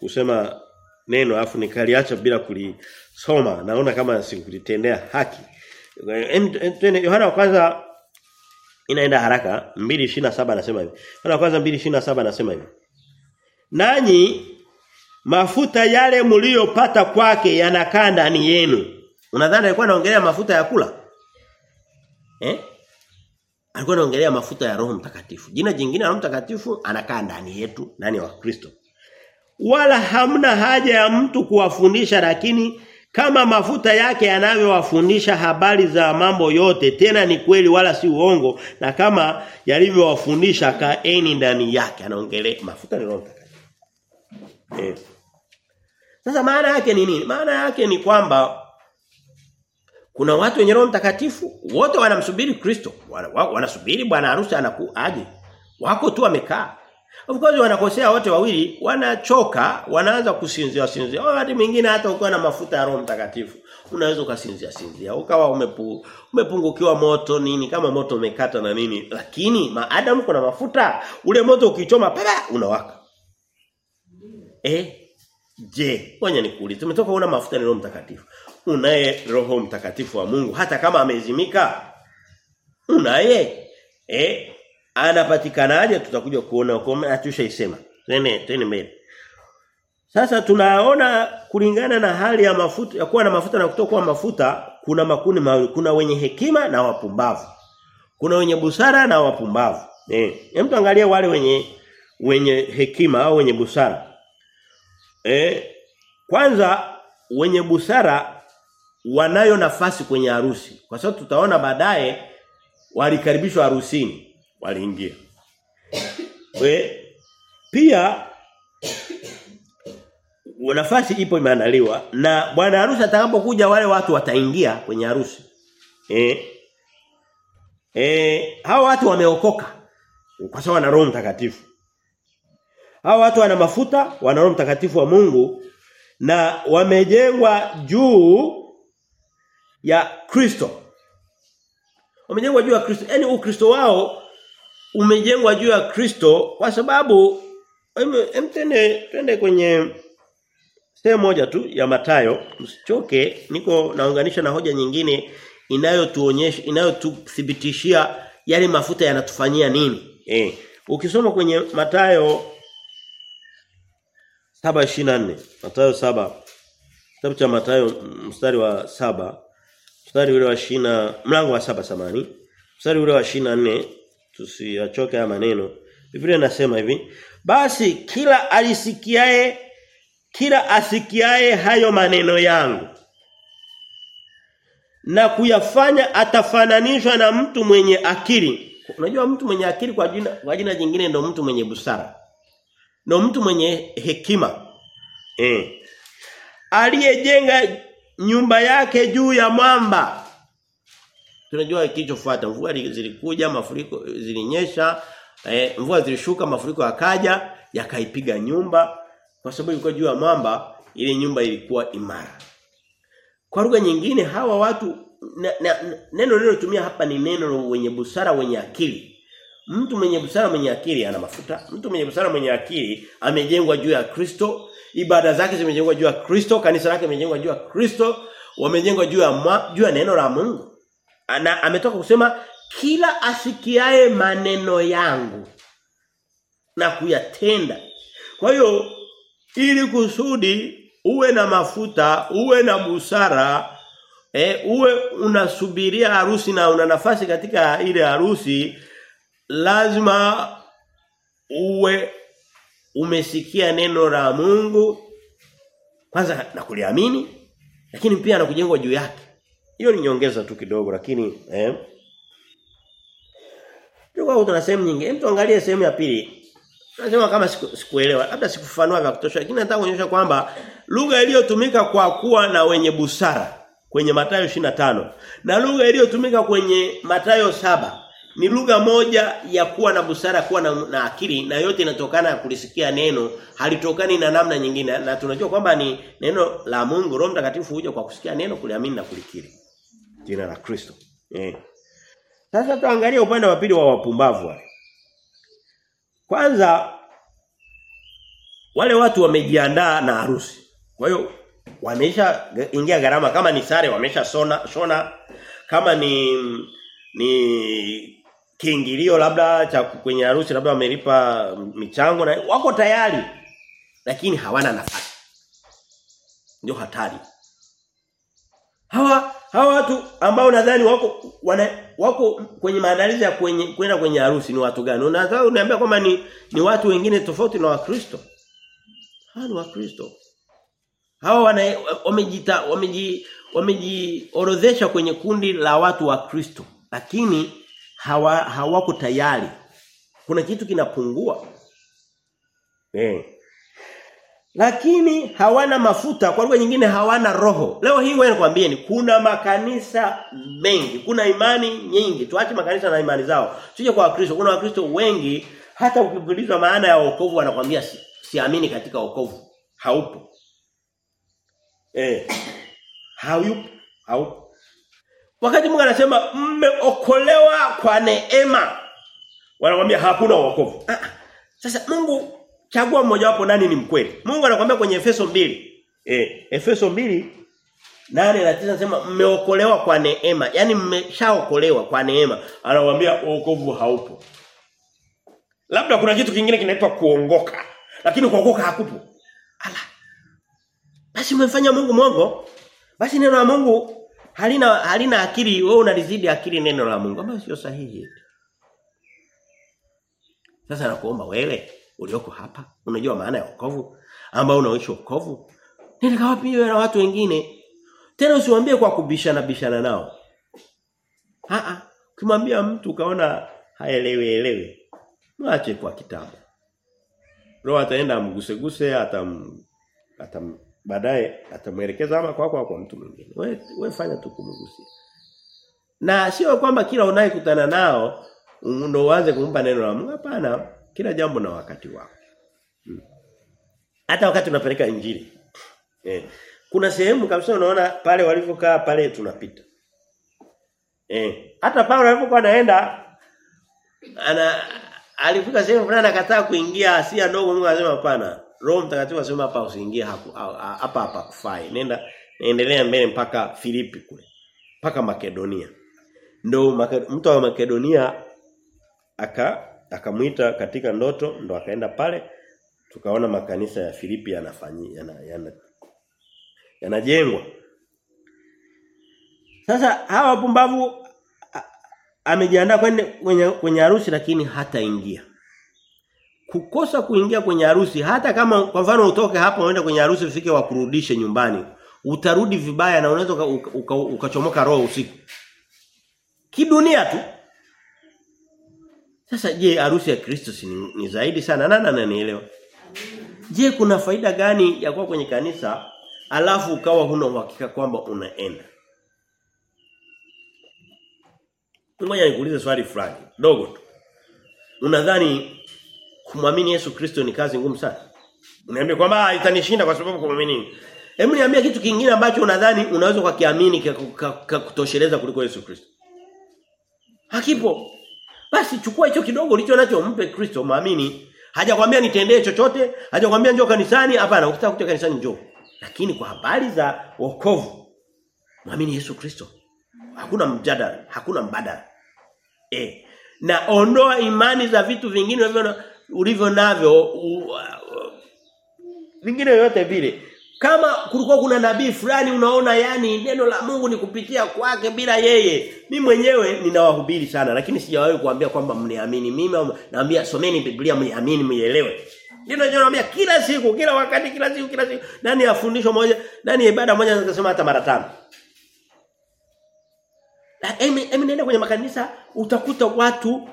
kusema neno afu nikaliacha bila kulisoma. Naona kama sikulitendea haki. Mtende Yohana wa kwanza inaenda haraka. 2:27 anasema hivi. Yohana wa kwanza 2:27 anasema hivi. Nanyi mafuta yale mliyopata kwake yanakaa ndani yenu. Unadhani alikuwa anaongelea mafuta ya kula? Eh Alikuwa anaongelea mafuta ya Roho Mtakatifu. Jina jingine la Roho Mtakatifu anakaa ndani yetu, ndani wa Kristo. Wala hamna haja ya mtu kuwafundisha lakini kama mafuta yake yanavyowafundisha habari za mambo yote tena ni kweli wala si uongo na kama yalivyowafundisha kaeni ndani yake anaongelea mafuta ni Roho Mtakatifu. Eh. Sasa maana yake ni nini? Maana yake ni kwamba kuna watu wenye Roho Mtakatifu wote wanamsubiri Kristo. Wanasubiri bwana harusi anakuaje. Wako tu wamekaa. Of course wanakosea wote wawili, wanachoka, wanaanza kusinzia sinzia. Wakati mwingine hata ukiwa na mafuta ya Roho Mtakatifu, unaweza ukasinzia sinzia. Ukawa umepu, umepungukiwa moto nini kama moto umekata na nini. Lakini maadamu kuna mafuta, ule moto ukichoma pala unawaka. Eh? Je, ngoja nikuulize. Tumetoka una mafuta ni Roho Mtakatifu. Unaye Roho Mtakatifu wa Mungu hata kama amezimika? Unaye? Eh? Anapatikanaje tutakuja kuona huko atushaisema. Tene tene mbele. Sasa tunaona kulingana na hali ya mafuta ya kuwa na mafuta na kutokuwa mafuta kuna makundi mawili kuna wenye hekima na wapumbavu. Kuna wenye busara na wapumbavu. Eh, hem tuangalie wale wenye wenye hekima au wenye busara. Eh, kwanza wenye busara wanayo nafasi kwenye harusi. Kwa sababu tutaona baadaye walikaribishwa harusini, waliingia. We, pia nafasi ipo imeandaliwa na bwana harusi atakapokuja wale watu wataingia kwenye harusi. Eh. Eh, hao watu wameokoka kwa sababu wana Roho Mtakatifu. Hao watu wana mafuta, wana Roho Mtakatifu wa Mungu na wamejengwa juu ya Kristo. Wamejengwa juu ya Kristo. Yaani Ukristo wao umejengwa juu ya Kristo kwa sababu emtende twende kwenye sehemu moja tu ya Matayo, msichoke, niko naunganisha na hoja nyingine inayotuonyesha inayotuthibitishia yale mafuta yanatufanyia nini. Eh, ukisoma kwenye Matayo 7:24, Matayo 7. Kitabu cha Matayo mstari wa saba mstari ule wa shina mlango wa saba samani. Mstari ule wa shina nne tusiachoke haya maneno. Biblia inasema hivi basi kila alisikiae kila asikiae hayo maneno yangu na kuyafanya atafananishwa na mtu mwenye akili. Unajua mtu mwenye akili kwa jina kwa jina jingine ndo mtu mwenye busara ndo mtu mwenye hekima. Eh. Aliyejenga nyumba yake juu ya mwamba. Tunajua kilichofuata mvua zilikuja, mafuriko zilinyesha, eh, mvua zilishuka, mafuriko yakaja, yakaipiga nyumba kwa sababu ilikuwa juu ya mwamba, ile nyumba ilikuwa imara. Kwa lugha nyingine hawa watu na, na, neno linalotumia hapa ni neno wenye busara, wenye akili. Mtu mwenye busara mwenye akili ana mafuta. Mtu mwenye busara mwenye akili amejengwa juu ya Kristo, ibada zake zimejengwa juu ya Kristo, kanisa lake limejengwa juu ya Kristo, wamejengwa juu ya juu ya neno la Mungu. Na ametoka kusema kila asikiae maneno yangu na kuyatenda. Kwa hiyo ili kusudi uwe na mafuta, uwe na busara, eh, uwe unasubiria harusi na una nafasi katika ile harusi lazima uwe umesikia neno la Mungu kwanza na kuliamini lakini pia na kujengwa juu yake. Hiyo ni nyongeza tu kidogo lakini eh Tuko tuna sehemu nyingine. Hem tuangalie sehemu ya pili. Nasema kama siku, sikuelewa, labda sikufanua vya kutosha lakini nataka kuonyesha kwamba lugha iliyotumika kwa kuwa na wenye busara kwenye Mathayo 25 na lugha iliyotumika kwenye Mathayo saba ni lugha moja ya kuwa na busara kuwa na, na akili na yote inatokana na kulisikia neno halitokani na namna nyingine. Na tunajua kwamba ni neno la Mungu Roho Mtakatifu huja kwa kusikia neno kuliamini na kulikiri. Jina la Kristo. Eh. Sasa tuangalie upande wa pili wa wapumbavu wale. Kwanza wale watu wamejiandaa na harusi. Kwa hiyo wameisha ingia gharama. Kama ni sare wamesha sona shona. Kama ni ni kiingilio labda cha kwenye harusi labda wamelipa michango na wako tayari lakini hawana nafasi. Ndio hatari. Hawa hawa watu ambao nadhani wako wana, wako kwenye maandalizi ya kwenye kwenda kwenye harusi ni watu gani? Unadhani uniambia kwamba ni ni watu wengine tofauti na wakristo? Hawa ni wakristo. Hawa wana wamejita wameji wamejiorodhesha kwenye kundi la watu wa Kristo lakini hawa hawako tayari. Kuna kitu kinapungua. Eh. Lakini hawana mafuta, kwa lugha nyingine hawana roho. Leo hii wewe nikwambieni kuna makanisa mengi, kuna imani nyingi. Tuache makanisa na imani zao. Tuje kwa Wakristo, kuna Wakristo wengi hata ukiulizwa maana ya wokovu wanakwambia si, siamini katika wokovu. Haupo. Eh. Hayupo. Haupo. Wakati Mungu anasema mmeokolewa kwa neema. Wanakuambia hakuna wokovu. Ah, sasa Mungu chagua mmoja wapo nani ni mkweli. Mungu anakuambia kwenye Efeso mbili Eh, Efeso mbili nane na tisa nasema mmeokolewa kwa neema. Yaani mmeshaokolewa kwa neema. Anawaambia wokovu haupo. Labda kuna kitu kingine kinaitwa kuongoka. Lakini kuongoka hakupo. Ala. Basi umemfanya Mungu mwongo. Basi neno la Mungu halina halina akili, wewe unalizidi akili neno la Mungu. Ambayo sio sahihi. Sasa nakuomba wewe ulioko hapa, unajua maana ya wokovu, ambao unaoishi wokovu. Nenda kawapi na watu wengine. Tena usiwaambie kwa kubishana bishana nao. Ah ah, ukimwambia mtu kaona haelewi elewi, mwache kwa kitabu. Roho ataenda amguseguse atam atam baadaye atamuelekeza ama kwako kwa, kwa mtu mwingine. Wewe we fanya tu kumgusia. Na sio kwamba kila unayekutana nao ndio uanze kumpa neno la Mungu hapana. Kila jambo na wakati wake. Hmm. Hata wakati unapeleka injili. Eh. Kuna sehemu kabisa unaona pale walivyokaa pale tunapita. Eh. Hata Paulo alipokuwa anaenda ana alifika sehemu fulani akataka kuingia Asia ndogo Mungu anasema hapana. Roho Mtakatifu asema hapa usiingie hapa hapa kufai. Nenda endelea mbele mpaka Filipi kule. Mpaka Makedonia. Ndio mtu wa Makedonia aka akamuita katika ndoto ndo akaenda pale tukaona makanisa ya Filipi yanafanyia yana, yana yanajengwa. Sasa hawa pumbavu amejiandaa kwenye, kwenye harusi lakini hataingia. Kukosa kuingia kwenye harusi hata kama kwa mfano utoke hapa unaenda kwenye harusi ufike wakurudishe nyumbani, utarudi vibaya na unaweza ukachomoka uka, uka, roho usiku. Kidunia tu. Sasa je, harusi ya Kristo ni, ni zaidi sana nani ananielewa? Je, kuna faida gani ya kuwa kwenye kanisa alafu ukawa huna uhakika kwamba unaenda? Ngoja nikuulize swali fulani dogo tu. Unadhani kumwamini Yesu Kristo ni kazi ngumu sana? Unaambia kwamba itanishinda kwa sababu kumwamini. Hebu niambie kitu kingine ambacho unadhani unaweza kukiamini kutosheleza kuliko Yesu Kristo. Hakipo. Basi chukua hicho kidogo ulicho nacho mpe Kristo muamini. Hajakwambia nitendee chochote, hajakwambia njoo kanisani, hapana, ukitaka kuja kanisani njoo. Lakini kwa habari za wokovu muamini Yesu Kristo. Hakuna mjadala, hakuna mbadala. Eh. Na ondoa imani za vitu vingine ulivyo ulivyo navyo vingine yote vile. Kama kulikuwa kuna nabii fulani unaona yani neno la Mungu ni kupitia kwake bila yeye. Mimi mwenyewe ninawahubiri sana lakini sijawahi kuambia kwamba mniamini mimi naambia someni Biblia mniamini mnielewe. Ndio naambia kila siku, kila wakati, kila siku, kila siku. Nani ya fundisho moja, nani ibada moja nikasema hata mara tano. Emi, emi nenda kwenye makanisa utakuta watu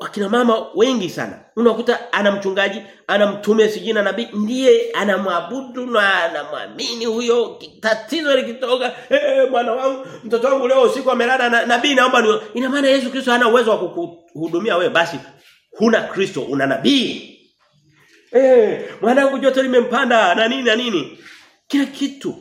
akina mama wengi sana. Unakuta ana mchungaji, ana mtume sijina nabii ndiye anamwabudu na anamwamini huyo tatizo likitoka eh bwana wangu mtoto wangu leo usiku amelala na nabii naomba ni ina maana Yesu Kristo hana uwezo wa kukuhudumia wewe basi huna Kristo una nabii. Eh mwanangu joto limempanda na nini na nini kila kitu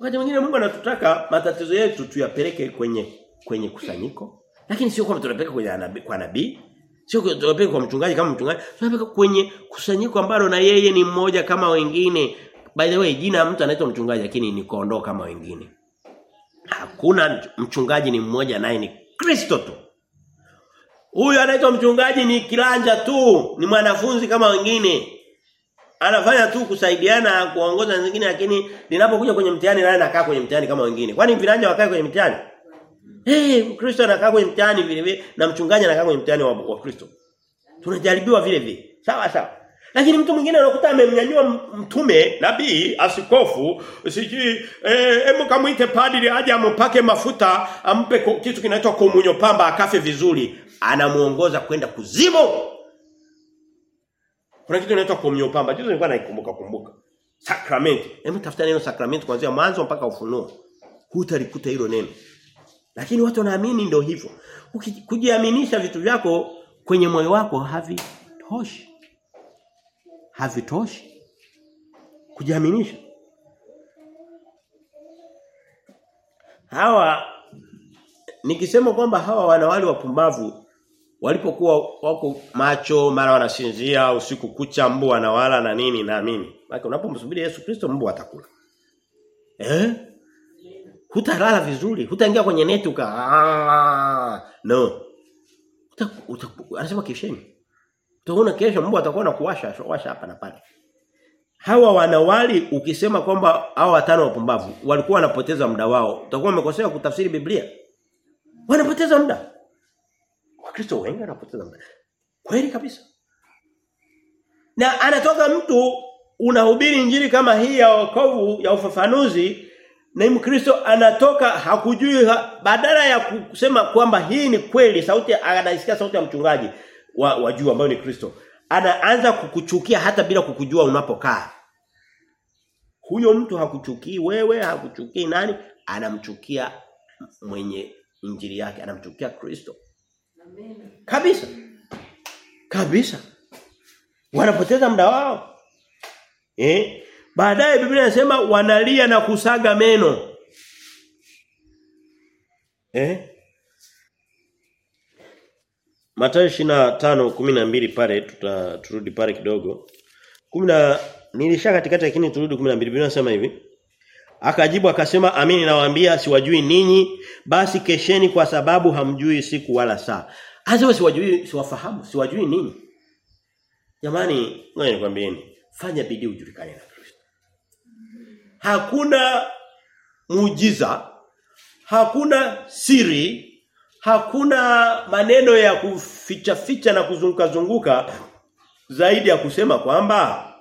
Wakati mwingine Mungu anatutaka matatizo yetu tuyapeleke kwenye kwenye kusanyiko lakini sio kwamba tunapeleka kwenye nabii kwa nabii, sio tunapeleka kwa mchungaji kama mchungaji, tunapeleka kwenye kusanyiko ambalo na yeye ni mmoja kama wengine. By the way, jina mtu anaitwa mchungaji lakini ni kondoo kama wengine. Hakuna mchungaji ni mmoja naye ni Kristo tu. Huyu anaitwa mchungaji ni kiranja tu, ni mwanafunzi kama wengine. Anafanya tu kusaidiana kuongoza wengine lakini linapokuja kwenye mtihani naye anakaa kwenye mtihani kama wengine. Kwani viranja wakae kwenye mtihani? Eh, hey, Kristo anakaa kwenye mtihani vile vile na mchungaji anakaa kwenye mtihani wa, wa Kristo. Tunajaribiwa vile vile. Sawa sawa. Lakini mtu mwingine anakuta amemnyanyua mtume, nabii, askofu, sijui eh hebu kamuite padri aje ampake mafuta, ampe kitu kinaitwa komunyo pamba akafe vizuri, anamuongoza kwenda kuzimu. Kuna kitu kinaitwa komunyo pamba. Juzi nilikuwa naikumbuka kumbuka. Sakramenti. Hebu tafuta neno sakramenti kuanzia mwanzo mpaka ufunuo. Hutalikuta hilo neno. Lakini watu wanaamini ndio hivyo. Kujiaminisha vitu vyako kwenye moyo wako havitoshi. Havitoshi. Kujiaminisha. Hawa nikisema kwamba hawa wanawali wapumbavu walipokuwa wako macho mara wanasinzia usiku kucha mbu wanawala na nini naamini. Maana unapomsubiri Yesu Kristo mbwa atakula. Eh? Hutalala vizuri, hutaingia kwenye neti uka no. Uta, uta, anasema kesheni. Utaona kesho mbwa atakuwa na kuwasha washa hapa na pale. Hawa wanawali ukisema kwamba hawa watano wapumbavu walikuwa wanapoteza muda wao. Utakuwa umekosea kutafsiri Biblia. Wanapoteza muda. Wakristo wengi wanapoteza muda. Kweli kabisa. Na anatoka mtu unahubiri injili kama hii ya wokovu ya ufafanuzi na Mkristo anatoka hakujui ha, badala ya kusema kwamba hii ni kweli sauti anaisikia sauti ya mchungaji wa, wa juu ambayo ni Kristo anaanza kukuchukia hata bila kukujua unapokaa. Huyo mtu hakuchukii wewe hakuchukii nani anamchukia mwenye injili yake anamchukia Kristo. Kabisa. Kabisa. Wanapoteza muda wao. Eh baadaye Biblia inasema wanalia na kusaga meno eh Mathayo 25:12 pale tuta turudi pale kidogo. 10 nilisha katikati lakini turudi 12 Biblia inasema hivi. Akajibu akasema amini nawaambia siwajui ninyi basi kesheni kwa sababu hamjui siku wala saa. Anasema siwajui siwafahamu siwajui ninyi. Jamani ngoja nikwambieni fanya bidii ujulikane na. Hakuna muujiza hakuna siri hakuna maneno ya kuficha ficha na kuzunguka zunguka zaidi ya kusema kwamba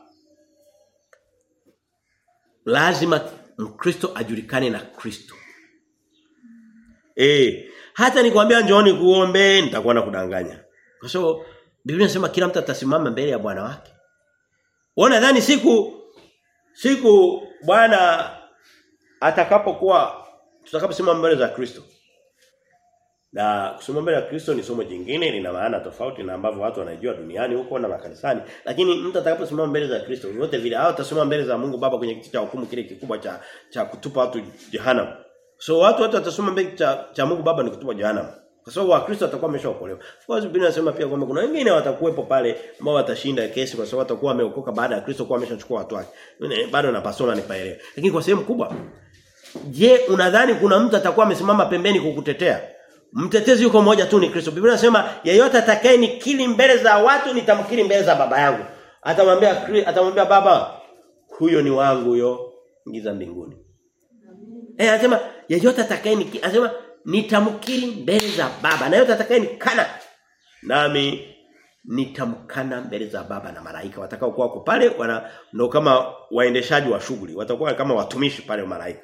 lazima Mkristo ajulikane na Kristo. Eh, hata nikwambia njooni kuombe nitakuwa na kudanganya. Kwa sababu Biblia inasema kila mtu atasimama mbele ya Bwana wake. Wewe nadhani siku siku Bwana atakapokuwa tutakaposimama mbele za Kristo na kusoma mbele ya Kristo ni somo jingine lina maana tofauti na ambavyo watu wanajua duniani huko na makanisani. Lakini mtu atakaposimama mbele za Kristo, wote vile hao atasoma mbele za Mungu Baba kwenye kiti cha hukumu kile kikubwa cha cha kutupa watu jehanamu. So watu watu watasoma mbele cha, cha Mungu Baba ni kutupa jehanamu. Kwa sababu Wakristo watakuwa wameshaokolewa. Of course Biblia inasema pia kwamba kuna wengine watakuwepo pale ambao watashinda kesi kwa sababu watakuwa wameokoka baada ya Kristo kuwa ameshachukua watu wake. Bado na pasola nipaelewe. Lakini kwa sehemu kubwa je, unadhani kuna mtu atakuwa amesimama pembeni kukutetea? Mtetezi yuko mmoja tu ni Kristo. Biblia inasema yeyote atakaye nikili mbele za watu nitamkiri mbele za baba yangu. Atamwambia atamwambia baba huyo ni wangu huyo ingiza mbinguni. Eh anasema yeyote atakaye nikili anasema nitamkiri mbele za baba. Na yote atakaye nikana nami nitamkana mbele za baba na malaika watakao kuwa wako pale wana ndo kama waendeshaji wa shughuli watakuwa kama watumishi pale wa malaika.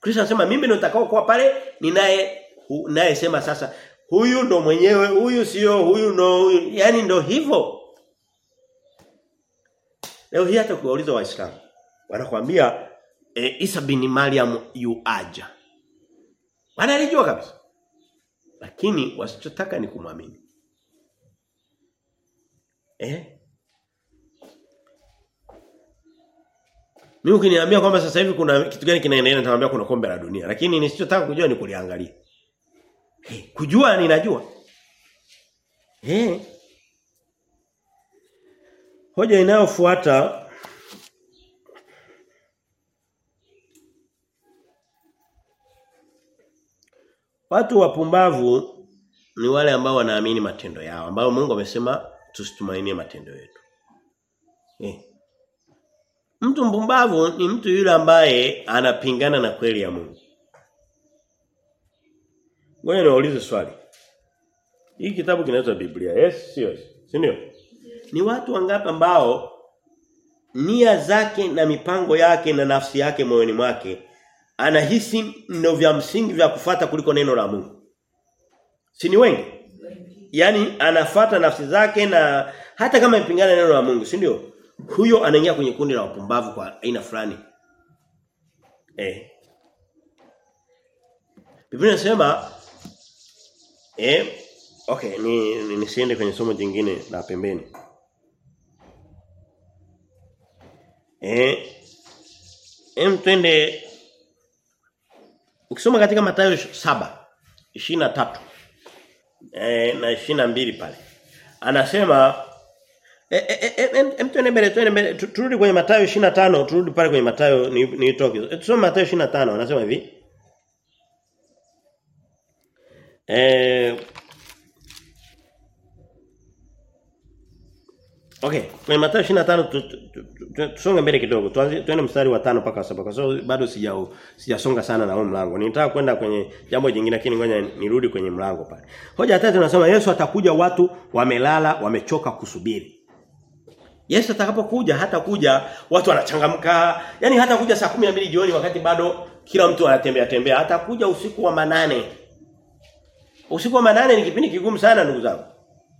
Kristo anasema mimi ndo nitakao kuwa pale ninaye naye sema sasa huyu ndo mwenyewe huyu sio huyu ndo huyu yani ndo hivyo. Leo hii hata kuwauliza waislamu wanakuambia e, Isa bin Maryam yu aja wanalijua kabisa lakini wasichotaka ni kumwamini eh Mimi ukiniambia kwamba sasa hivi kuna kitu gani kinaendelea nitamwambia kuna kombe la dunia lakini nisichotaka kujua ni kuliangalia Hey, kujua ninajua. Eh. Hey. Hoja inayofuata Watu wapumbavu ni wale ambao wanaamini matendo yao ambao Mungu amesema tusitumainie matendo yetu. Eh. Mtu mpumbavu ni mtu yule ambaye anapingana na kweli ya Mungu. Ngoja niwaulize swali. Hii kitabu kinaitwa Biblia. Yes, sio? Si ndio? Ni watu wangapi ambao nia zake na mipango yake na nafsi yake moyoni mwake anahisi ndio vya msingi vya kufata kuliko neno la Mungu. Si ni wengi? Yaani anafata nafsi zake na hata kama ipingana neno la Mungu, si ndio? Huyo anaingia kwenye kundi la wapumbavu kwa aina fulani. Eh. Biblia inasema eh Okay, ni, ni nisiende kwenye somo jingine la pembeni. Eh Em twende Ukisoma katika Mathayo 7 23 eh na 22 pale. Anasema eh eh eh mbele turudi kwenye Mathayo 25 turudi pale kwenye Mathayo ni nitoke. Ni Tusome Mathayo 25 anasema hivi. Eh Okay, kwenye Mathayo 25 tusonge mbele kidogo. Tuanze tuende mstari wa 5 mpaka 7 kwa sababu bado sija sijasonga sana na huo mlango. Nitaka kwenda kwenye jambo jingine lakini ngoja nirudi kwenye mlango pale. Hoja tatu tunasema Yesu atakuja watu wamelala, wamechoka kusubiri. Yesu atakapokuja hata kuja watu wanachangamka. Yaani hata kuja saa 12 jioni wakati bado kila mtu anatembea tembea. Atakuja usiku wa manane. Usiku wa manane ni kipindi kigumu sana ndugu zangu.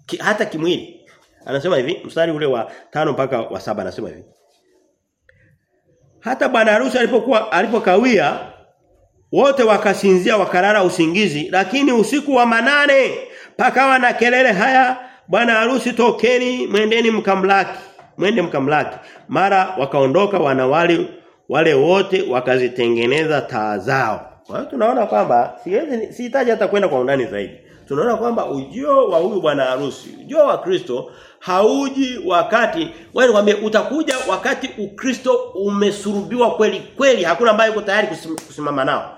Ki, hata kimwili. Anasema hivi, mstari ule wa tano mpaka wa saba anasema hivi. Hata bwana harusi alipokuwa alipokawia wote wakasinzia wakalala usingizi lakini usiku wa manane pakawa na kelele haya bwana harusi tokeni mwendeni mkamlaki. Mwende mkamlaki. Mara wakaondoka wanawali wale wote wakazitengeneza taa zao. Kwa hiyo tunaona kwamba siwezi sihitaji hata kwenda kwa undani zaidi. Tunaona kwamba ujio wa huyu bwana harusi ujio wa Kristo hauji wakati. Wewe nikwambie utakuja wakati ukristo umesurubiwa kweli kweli hakuna ambaye yuko tayari kusim, kusimama nao.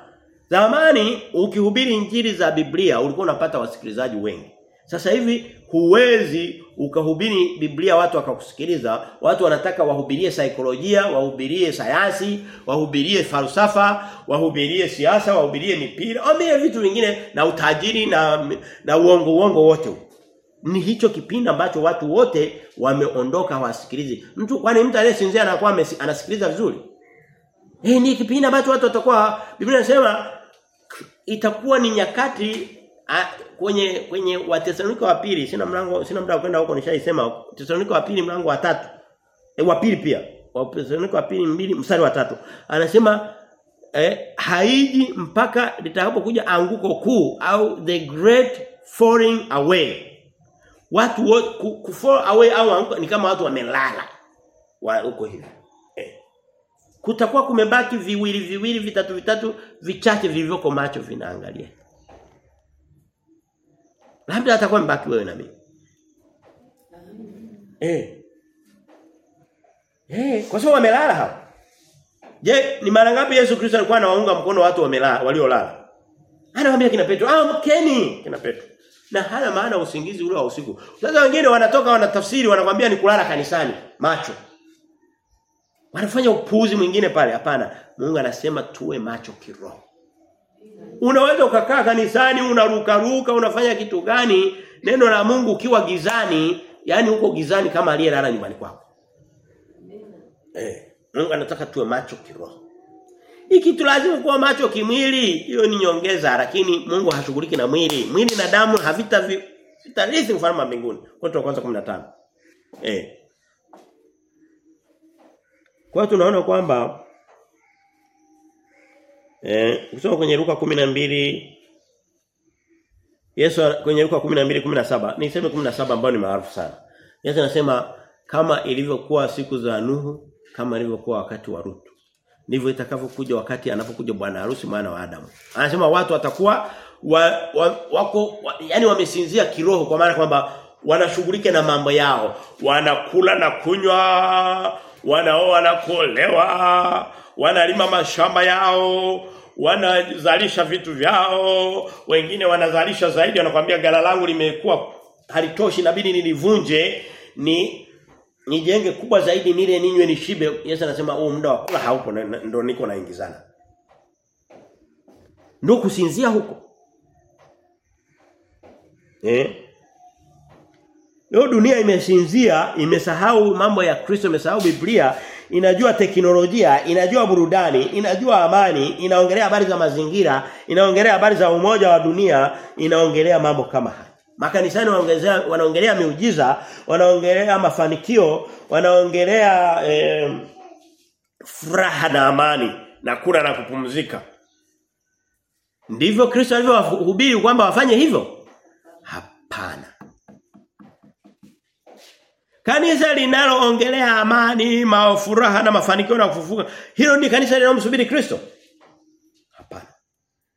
Zamani ukihubiri injili za Biblia ulikuwa unapata wasikilizaji wengi. Sasa hivi huwezi ukahubiri Biblia watu wakakusikiliza watu wanataka wahubirie saikolojia wahubirie sayansi wahubirie falsafa wahubirie siasa wahubirie mipira wahubirie vitu vingine na utajiri na na uongo uongo wote ni hicho kipindi ambacho watu wote wameondoka wasikilize. Mtu kwani mtu aliyesinzia anakuwa anasikiliza vizuri? Eh ni kipindi ambacho watu watakuwa Biblia inasema itakuwa ni nyakati a, kwenye kwenye Wathesalonike wa pili sina mlango sina muda kwenda huko nishaisema Wathesalonike wa pili mlango wa tatu e, wa pili pia Wathesalonike wa pili mbili mstari wa tatu anasema eh, haiji mpaka litakapokuja anguko kuu au the great falling away Watu wote kufall away au ni kama watu wamelala. Wa huko hivi. Eh. Kutakuwa kumebaki viwili viwili vitatu vitatu vichache vilivyoko macho vinaangalia. Labda atakuwa mbaki wewe na mimi. Eh. Eh, kwa sababu wamelala hapo Je, ni mara ngapi Yesu Kristo alikuwa anawaunga mkono watu wamelala waliolala? Anawaambia kina Petro, "Ah, mkeni." Kina Petro na hana maana usingizi ule wa usiku. Sasa wengine wanatoka wanatafsiri wanakwambia ni kulala kanisani, macho. Wanafanya upuuzi mwingine pale, hapana. Mungu anasema tuwe macho kiroho. Unaweza ukakaa kanisani unaruka ruka unafanya kitu gani? Neno la Mungu ukiwa gizani, yani uko gizani kama aliyelala nyumbani kwako. Eh, Mungu anataka tuwe macho kiroho. Hiki lazima kuwa macho kimwili, hiyo ni nyongeza lakini Mungu hashughuliki na mwili. Mwili na damu havita vi, vitarithi ufalme wa mbinguni. Korinto kwanza 15. Eh. Kwa hiyo tunaona kwamba eh kusoma kwenye Luka 12 Yesu kwenye Luka 12:17 niseme 17 ambayo ni maarufu sana. Yesu anasema kama ilivyokuwa siku za Nuhu, kama ilivyokuwa wakati wa Rutu ndivyo itakavyokuja wakati anapokuja bwana harusi maana wa Adamu. Anasema watu watakuwa wa, wa, wako wa, yani wamesinzia kiroho kwa maana kwamba wanashughulika na mambo yao, wanakula na kunywa, wanaoa na kuolewa, wanalima mashamba yao, wanazalisha vitu vyao, wengine wanazalisha zaidi wanakuambia gala langu limekuwa halitoshi inabidi nilivunje ni nijenge kubwa zaidi nile ninywe nishibe. Yesu anasema huo muda wa kula haupo ndo niko naingizana ndio kusinzia huko. Eh? Leo dunia imesinzia, imesahau mambo ya Kristo, imesahau Biblia, inajua teknolojia, inajua burudani, inajua amani, inaongelea habari za mazingira, inaongelea habari za umoja wa dunia, inaongelea mambo kama haya. Makanisani wanaongelea wanaongelea miujiza, wanaongelea mafanikio, wanaongelea e, furaha na amani na kula na kupumzika. Ndivyo Kristo alivyohubiri kwamba wafanye hivyo? Hapana. Kanisa linaloongelea amani, mafuraha na mafanikio na kufufuka, hilo ni kanisa linalomsubiri Kristo? Hapana.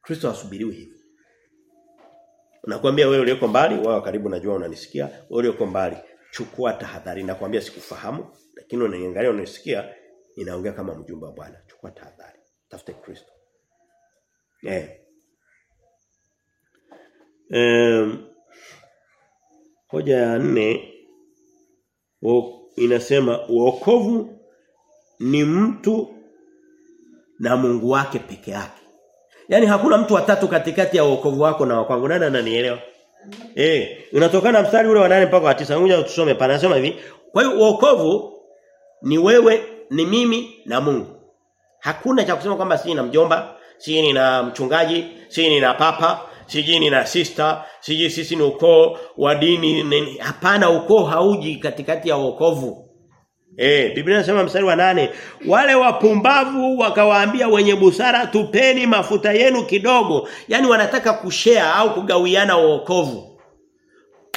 Kristo asubiriwe hivyo. Nakwambia wewe ulioko mbali, wao karibu najua unanisikia, wewe ulioko mbali, chukua tahadhari. Nakwambia sikufahamu, lakini unaniangalia unanisikia, inaongea kama mjumbe wa Bwana. Chukua tahadhari. Tafute Kristo. Eh. Um, hoja ya nne inasema uokovu ni mtu na Mungu wake peke yake. Yaani hakuna mtu watatu katikati ya wokovu wako na wakwangu. Nani ananielewa? Eh, unatokana mstari ule wa 8 mpaka wa 9. Ngoja tusome pana nasema hivi. Kwa hiyo wokovu ni wewe, ni mimi na Mungu. Hakuna cha kusema kwamba si na mjomba, ni na mchungaji, si ni na papa, siji ni na sister, siji sisi ni ukoo wa dini. Hapana, ukoo hauji katikati ya wokovu. Eh, Biblia inasema mstari wa nane wale wapumbavu wakawaambia wenye busara tupeni mafuta yenu kidogo. Yaani wanataka kushare au kugawiana wokovu.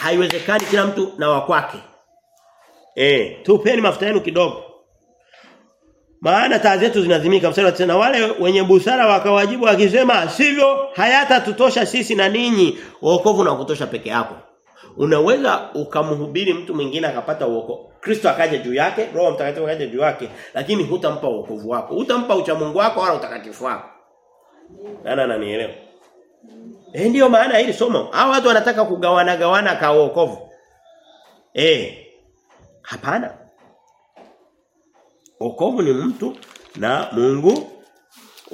Haiwezekani kila mtu na wakwake. Eh, tupeni mafuta yenu kidogo. Maana taa zetu zinazimika mstari wa tena wale wenye busara wakawajibu wakisema sivyo hayata tutosha sisi na ninyi wokovu na kutosha peke yako. Unaweza ukamhubiri mtu mwingine akapata wokovu. Kristo akaja juu yake, Roho Mtakatifu akaja juu yake, lakini hutampa wokovu wako. Hutampa uchamungu wako wala utakatifu wako. Nani ananielewa? Eh ndio maana hili somo. Hao watu wanataka kugawana gawana ka wokovu. Eh. Hapana. Wokovu ni mtu na Mungu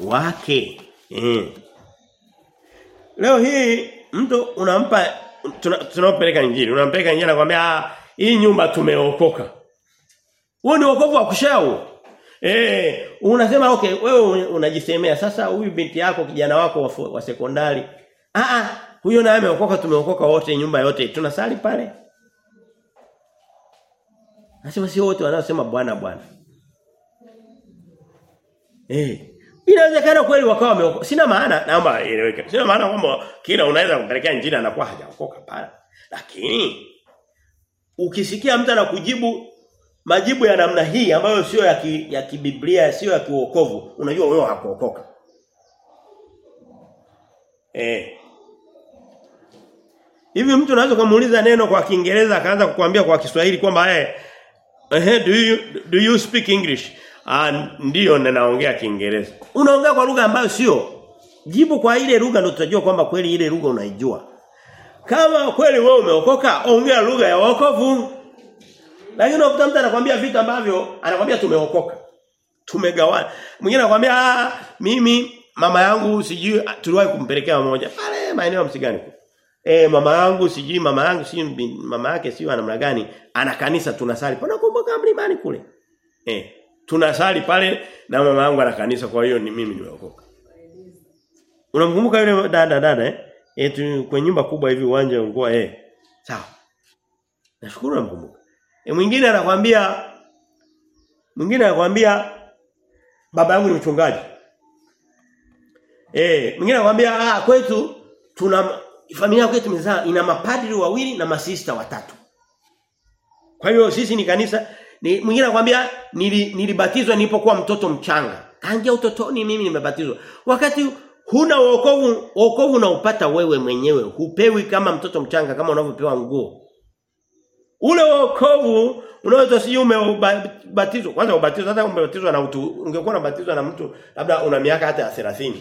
wake. Eh. Leo hii mtu unampa tunapeleka tuna injili, unampeleka injili anakuambia hii nyumba tumeokoka. Huo ni wokovu wa kushao. Eh, unasema okay, wewe unajisemea sasa huyu binti yako kijana wako wa, wa sekondari. Ah ah, huyo naye ameokoka tumeokoka wote nyumba yote. Tunasali pale. Nasema si wote wanaosema bwana bwana. Eh. Inawezekana kweli wakawa wameokoka. Sina maana naomba ieleweke. Sina maana kwamba kila unaweza kumpelekea injili anakuwa hajaokoka pala. Lakini ukisikia mtu anakujibu majibu ya namna hii ambayo sio ya ki, ya kibiblia sio ya kiwokovu unajua wewe hakuokoka. Eh. Hivi mtu anaweza kumuuliza neno kwa Kiingereza akaanza kukuambia kwa Kiswahili kwamba eh hey, do you do you speak English? Ah ndio ninaongea Kiingereza. Unaongea kwa lugha ambayo sio. Jibu kwa ile lugha ndio tutajua kwamba kweli ile lugha unaijua. Kama kweli wewe umeokoka, ongea lugha ya wokovu. Lakini unakuta mtu anakuambia vitu ambavyo anakuambia tumeokoka. Tumegawana. Mwingine anakuambia ah, mimi mama yangu sijui tuliwahi kumpelekea mmoja pale maeneo msigani. Eh mama yangu sijui mama yangu si mama yake sio namna gani ana kanisa tunasali. Pana kumbuka mlimani kule. Eh tunasali pale na mama yangu ana kanisa kwa hiyo ni mimi nimeokoka. Unamkumbuka yule dada dada eh? Eh kwenye nyumba kubwa hivi uwanja ungua eh. Sawa. Nashukuru namkumbuka. E mwingine anakuambia mwingine anakuambia baba yangu ni mchungaji. Eh, mwingine anakuambia ah kwetu tuna familia yako mzaa ina mapadri wawili na masista watatu. Kwa hiyo sisi ni kanisa ni mwingine anakwambia nili, nilibatizwa nilipokuwa mtoto mchanga. Tangia utotoni mimi nimebatizwa. Wakati huna wokovu wokovu unaupata wewe mwenyewe. Hupewi kama mtoto mchanga kama unavyopewa nguo. Ule wokovu unaweza si umebatizwa kwanza ubatizwa hata umebatizwa na mtu ungekuwa unabatizwa na mtu labda una miaka hata ya 30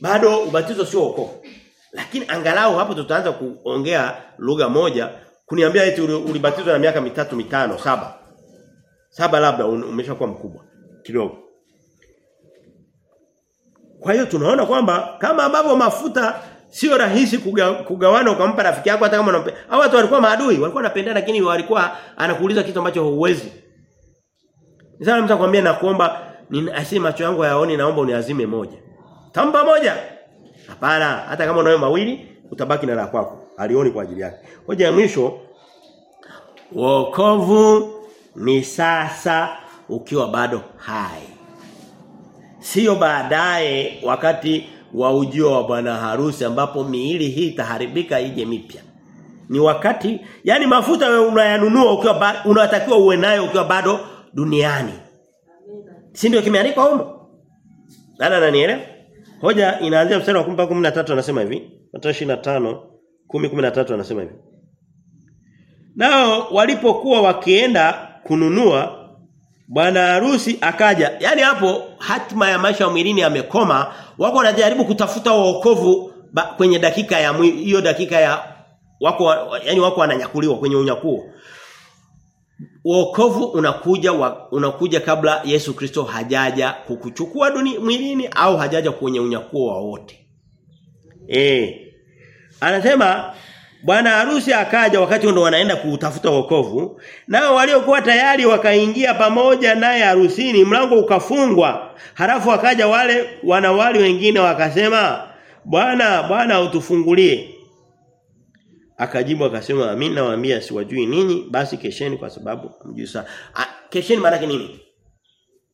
bado ubatizo sio wokovu lakini angalau hapo tutaanza kuongea lugha moja kuniambia eti ulibatizwa na miaka mitatu mitano saba saba labda umeshakuwa mkubwa kidogo kwa hiyo tunaona kwamba kama ambavyo mafuta sio rahisi kuga, kugawana ukampa rafiki yako hata kama unampe. Hao watu walikuwa maadui, walikuwa wanapendana lakini walikuwa anakuuliza kitu ambacho huwezi. Nisema mtu akwambia na kuomba asi macho yangu hayaoni naomba uniazime moja. Tampa moja. Hapana, hata kama unayo mawili utabaki na la kwako. Alioni kwa ajili yake. Hoja ya mwisho wokovu ni sasa ukiwa bado hai. Sio baadaye wakati wa ujio wa bwana harusi ambapo miili hii itaharibika ije mipya. Ni wakati yani mafuta wewe unayanunua ukiwa unatakiwa uwe nayo ukiwa bado duniani. Si ndio kimeandikwa huko? Dada ananielewa? Hoja inaanzia mstari wa 10 mpaka 13 anasema hivi. Mathayo 25 10 13 anasema hivi. Nao walipokuwa wakienda kununua bwana harusi akaja. Yaani hapo hatima ya maisha ya mwilini yamekoma, wako wanajaribu kutafuta wokovu kwenye dakika ya hiyo dakika ya wako yani wako wananyakuliwa kwenye unyakuo. Wokovu unakuja wa, unakuja kabla Yesu Kristo hajaja kukuchukua duni mwilini au hajaja kwenye unyakuo wa wote. Eh. Anasema bwana harusi akaja wakati ndo wanaenda kutafuta wokovu nao waliokuwa tayari wakaingia pamoja naye harusini mlango ukafungwa halafu wakaja wale wanawali wengine wakasema bwana bwana utufungulie Akajibu akasema mimi nawaambia siwajui ninyi basi kesheni kwa sababu hamjui saa. Ah, Kesheni maana yake nini?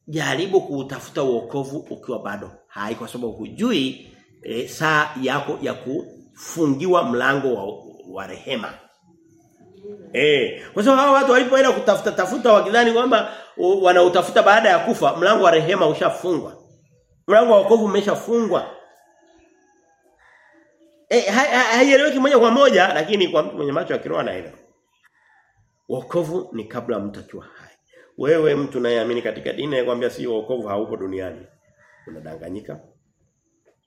Jaribu kuutafuta wokovu ukiwa bado hai kwa sababu hujui e, saa yako ya kufungiwa mlango wa, wa rehema. Eh, kwa sababu hao watu walipoenda kutafuta tafuta wakidhani kwamba wanautafuta baada ya kufa mlango wa rehema ushafungwa. Mlango wa wokovu umeshafungwa. Eh hai- hai- haieleweki moja kwa moja lakini kwa mtu mwenye macho ya kiroho anaelewa. Wokovu ni kabla mtu akiwa hai. Wewe mtu unayeamini katika dini anakuambia si wokovu haupo duniani. Unadanganyika.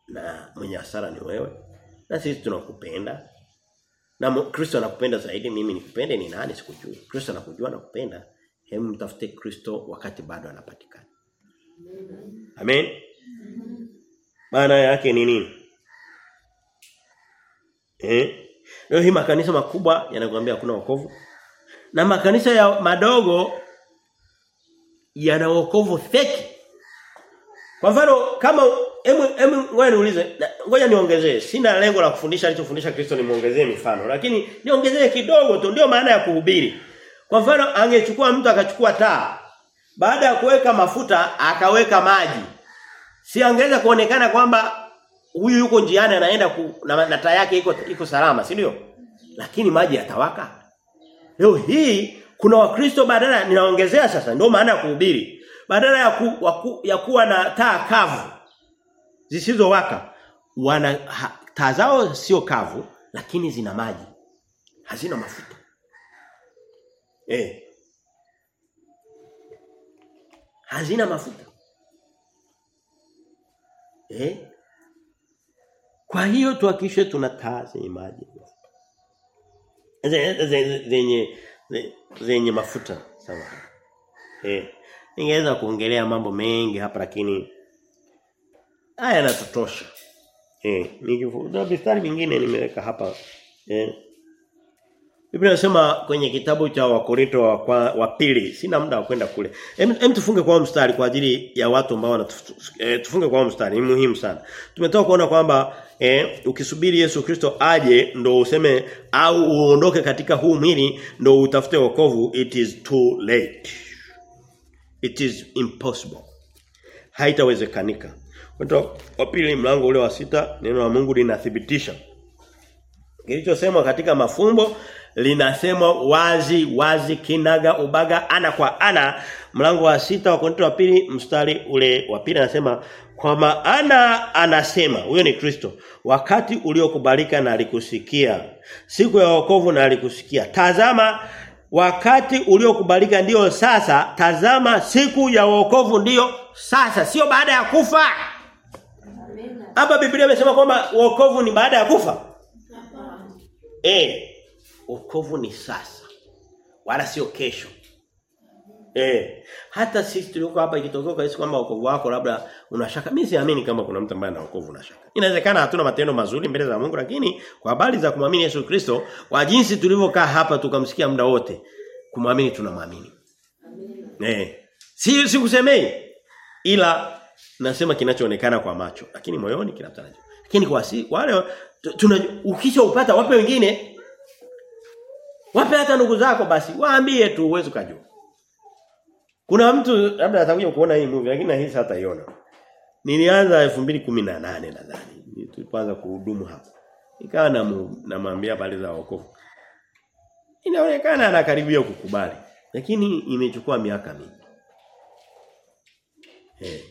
Na mwenye hasara ni wewe. Na sisi tunakupenda. Na Kristo anakupenda zaidi mimi nikupende ni nani sikujui. Kristo anakujua na kupenda. Hebu mtafute Kristo wakati bado anapatikana. Amen. Maana yake ni nini? Eh? Leo hii makanisa makubwa yanakuambia hakuna wokovu. Na makanisa ya madogo yana wokovu feki. Kwa mfano kama emu hebu ngoja niulize, ngoja niongezee. Sina lengo la kufundisha alichofundisha Kristo nimuongezee mifano, lakini niongezee kidogo tu ndio maana ya kuhubiri. Kwa mfano angechukua mtu akachukua taa. Baada ya kuweka mafuta akaweka maji. Si angeweza kuonekana kwamba huyu yuko njiani anaenda ku, na, na taa yake iko iko salama, si ndio? Lakini maji yatawaka. Leo hii kuna wakristo badala ninaongezea sasa ndio maana ya kuhubiri. Badala ya ku, waku, ya kuwa na taa kavu zisizowaka wana ha, taa zao sio kavu lakini zina maji. Hazina mafuta. Eh. Hazina mafuta. Eh? Kwa hiyo tuhakikishe tuna taa zenye maji. Zenye, zenye mafuta sawa. Eh. Ningeweza kuongelea mambo mengi hapa lakini haya yanatotosha Eh, nikifuta mistari mingine nimeweka hapa. Eh. Biblia inasema kwenye kitabu cha Wakorinto wa, wa pili, sina muda wa kwenda kule. Hem tufunge kwa mstari kwa ajili ya watu ambao wanatufunge eh, kwa mstari, ni muhimu sana. Tumetoka kuona kwamba eh, ukisubiri Yesu Kristo aje ndo useme au uondoke katika huu mwili ndo utafute wokovu, it is too late. It is impossible. Haitawezekanika. Korinto wa pili mlango ule wa sita neno la Mungu linathibitisha. Kilichosemwa katika mafumbo linasemwa wazi wazi kinaga ubaga ana kwa ana. Mlango wa sita wa Korinto wa pili mstari ule wa pili anasema kwa maana anasema huyo ni Kristo wakati uliokubalika na alikusikia siku ya wokovu na alikusikia. Tazama wakati uliokubalika ndiyo sasa. Tazama siku ya wokovu ndiyo sasa sio baada ya kufa hapa Biblia imesema kwamba wokovu ni baada ya kufa Eh, wokovu ni sasa. Wala sio kesho. Eh, hata sisi tulioko hapa ikitokea kwa kwamba wokovu wako labda unashaka. Mimi siamini kama kuna mtu ambaye ana wokovu unashaka. Inawezekana hatuna matendo mazuri mbele za Mungu lakini kwa habari za kumwamini Yesu Kristo, kwa jinsi tulivyokaa hapa tukamsikia muda wote, kumwamini tunamwamini. Eh. Si sikusemei ila nasema kinachoonekana kwa macho lakini moyoni kinatarajiwa. Lakini kwa si, wale tu- ukisha upata wape wengine wape hata ndugu zako basi waambie tu uwezo kujua. Kuna mtu labda atakuja kuona hii movie lakini hii hata iona. Nilianza 2018 nadhani. Tulipoanza kuhudumu hapa. Nikawa na namwambia pale za wokovu. inaonekana anakaribia kukubali. Lakini imechukua miaka mingi. Eh.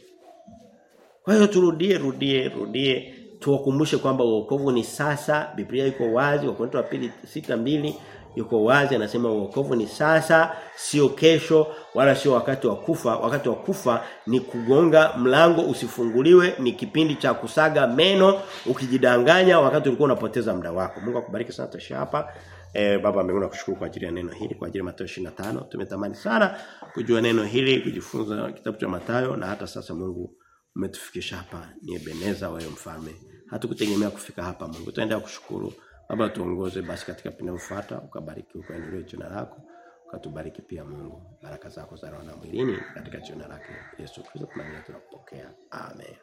Kwa hiyo turudie rudie rudie tuwakumbushe kwamba wokovu ni sasa. Biblia iko wazi Wakorintho wa pili sita mbili yuko wazi anasema wokovu ni sasa sio kesho wala sio wakati wa kufa. Wakati wa kufa ni kugonga mlango usifunguliwe ni kipindi cha kusaga meno ukijidanganya wakati ulikuwa unapoteza muda wako. Mungu akubariki sana tosha hapa. E, baba mbinguni nakushukuru kwa ajili ya neno hili kwa ajili ya Mathayo 25 tumetamani sana kujua neno hili kujifunza kitabu cha Mathayo na hata sasa Mungu umetufikisha hapa ni Ebeneza wewe mfalme. Hatukutegemea kufika hapa Mungu. Tutaendelea kushukuru. Baba tuongoze basi katika pindi ufuata ukabariki ukaendelee jina lako. Ukatubariki pia Mungu. Baraka zako za roho na mwilini katika jina lake Yesu Kristo tunapokea. Amen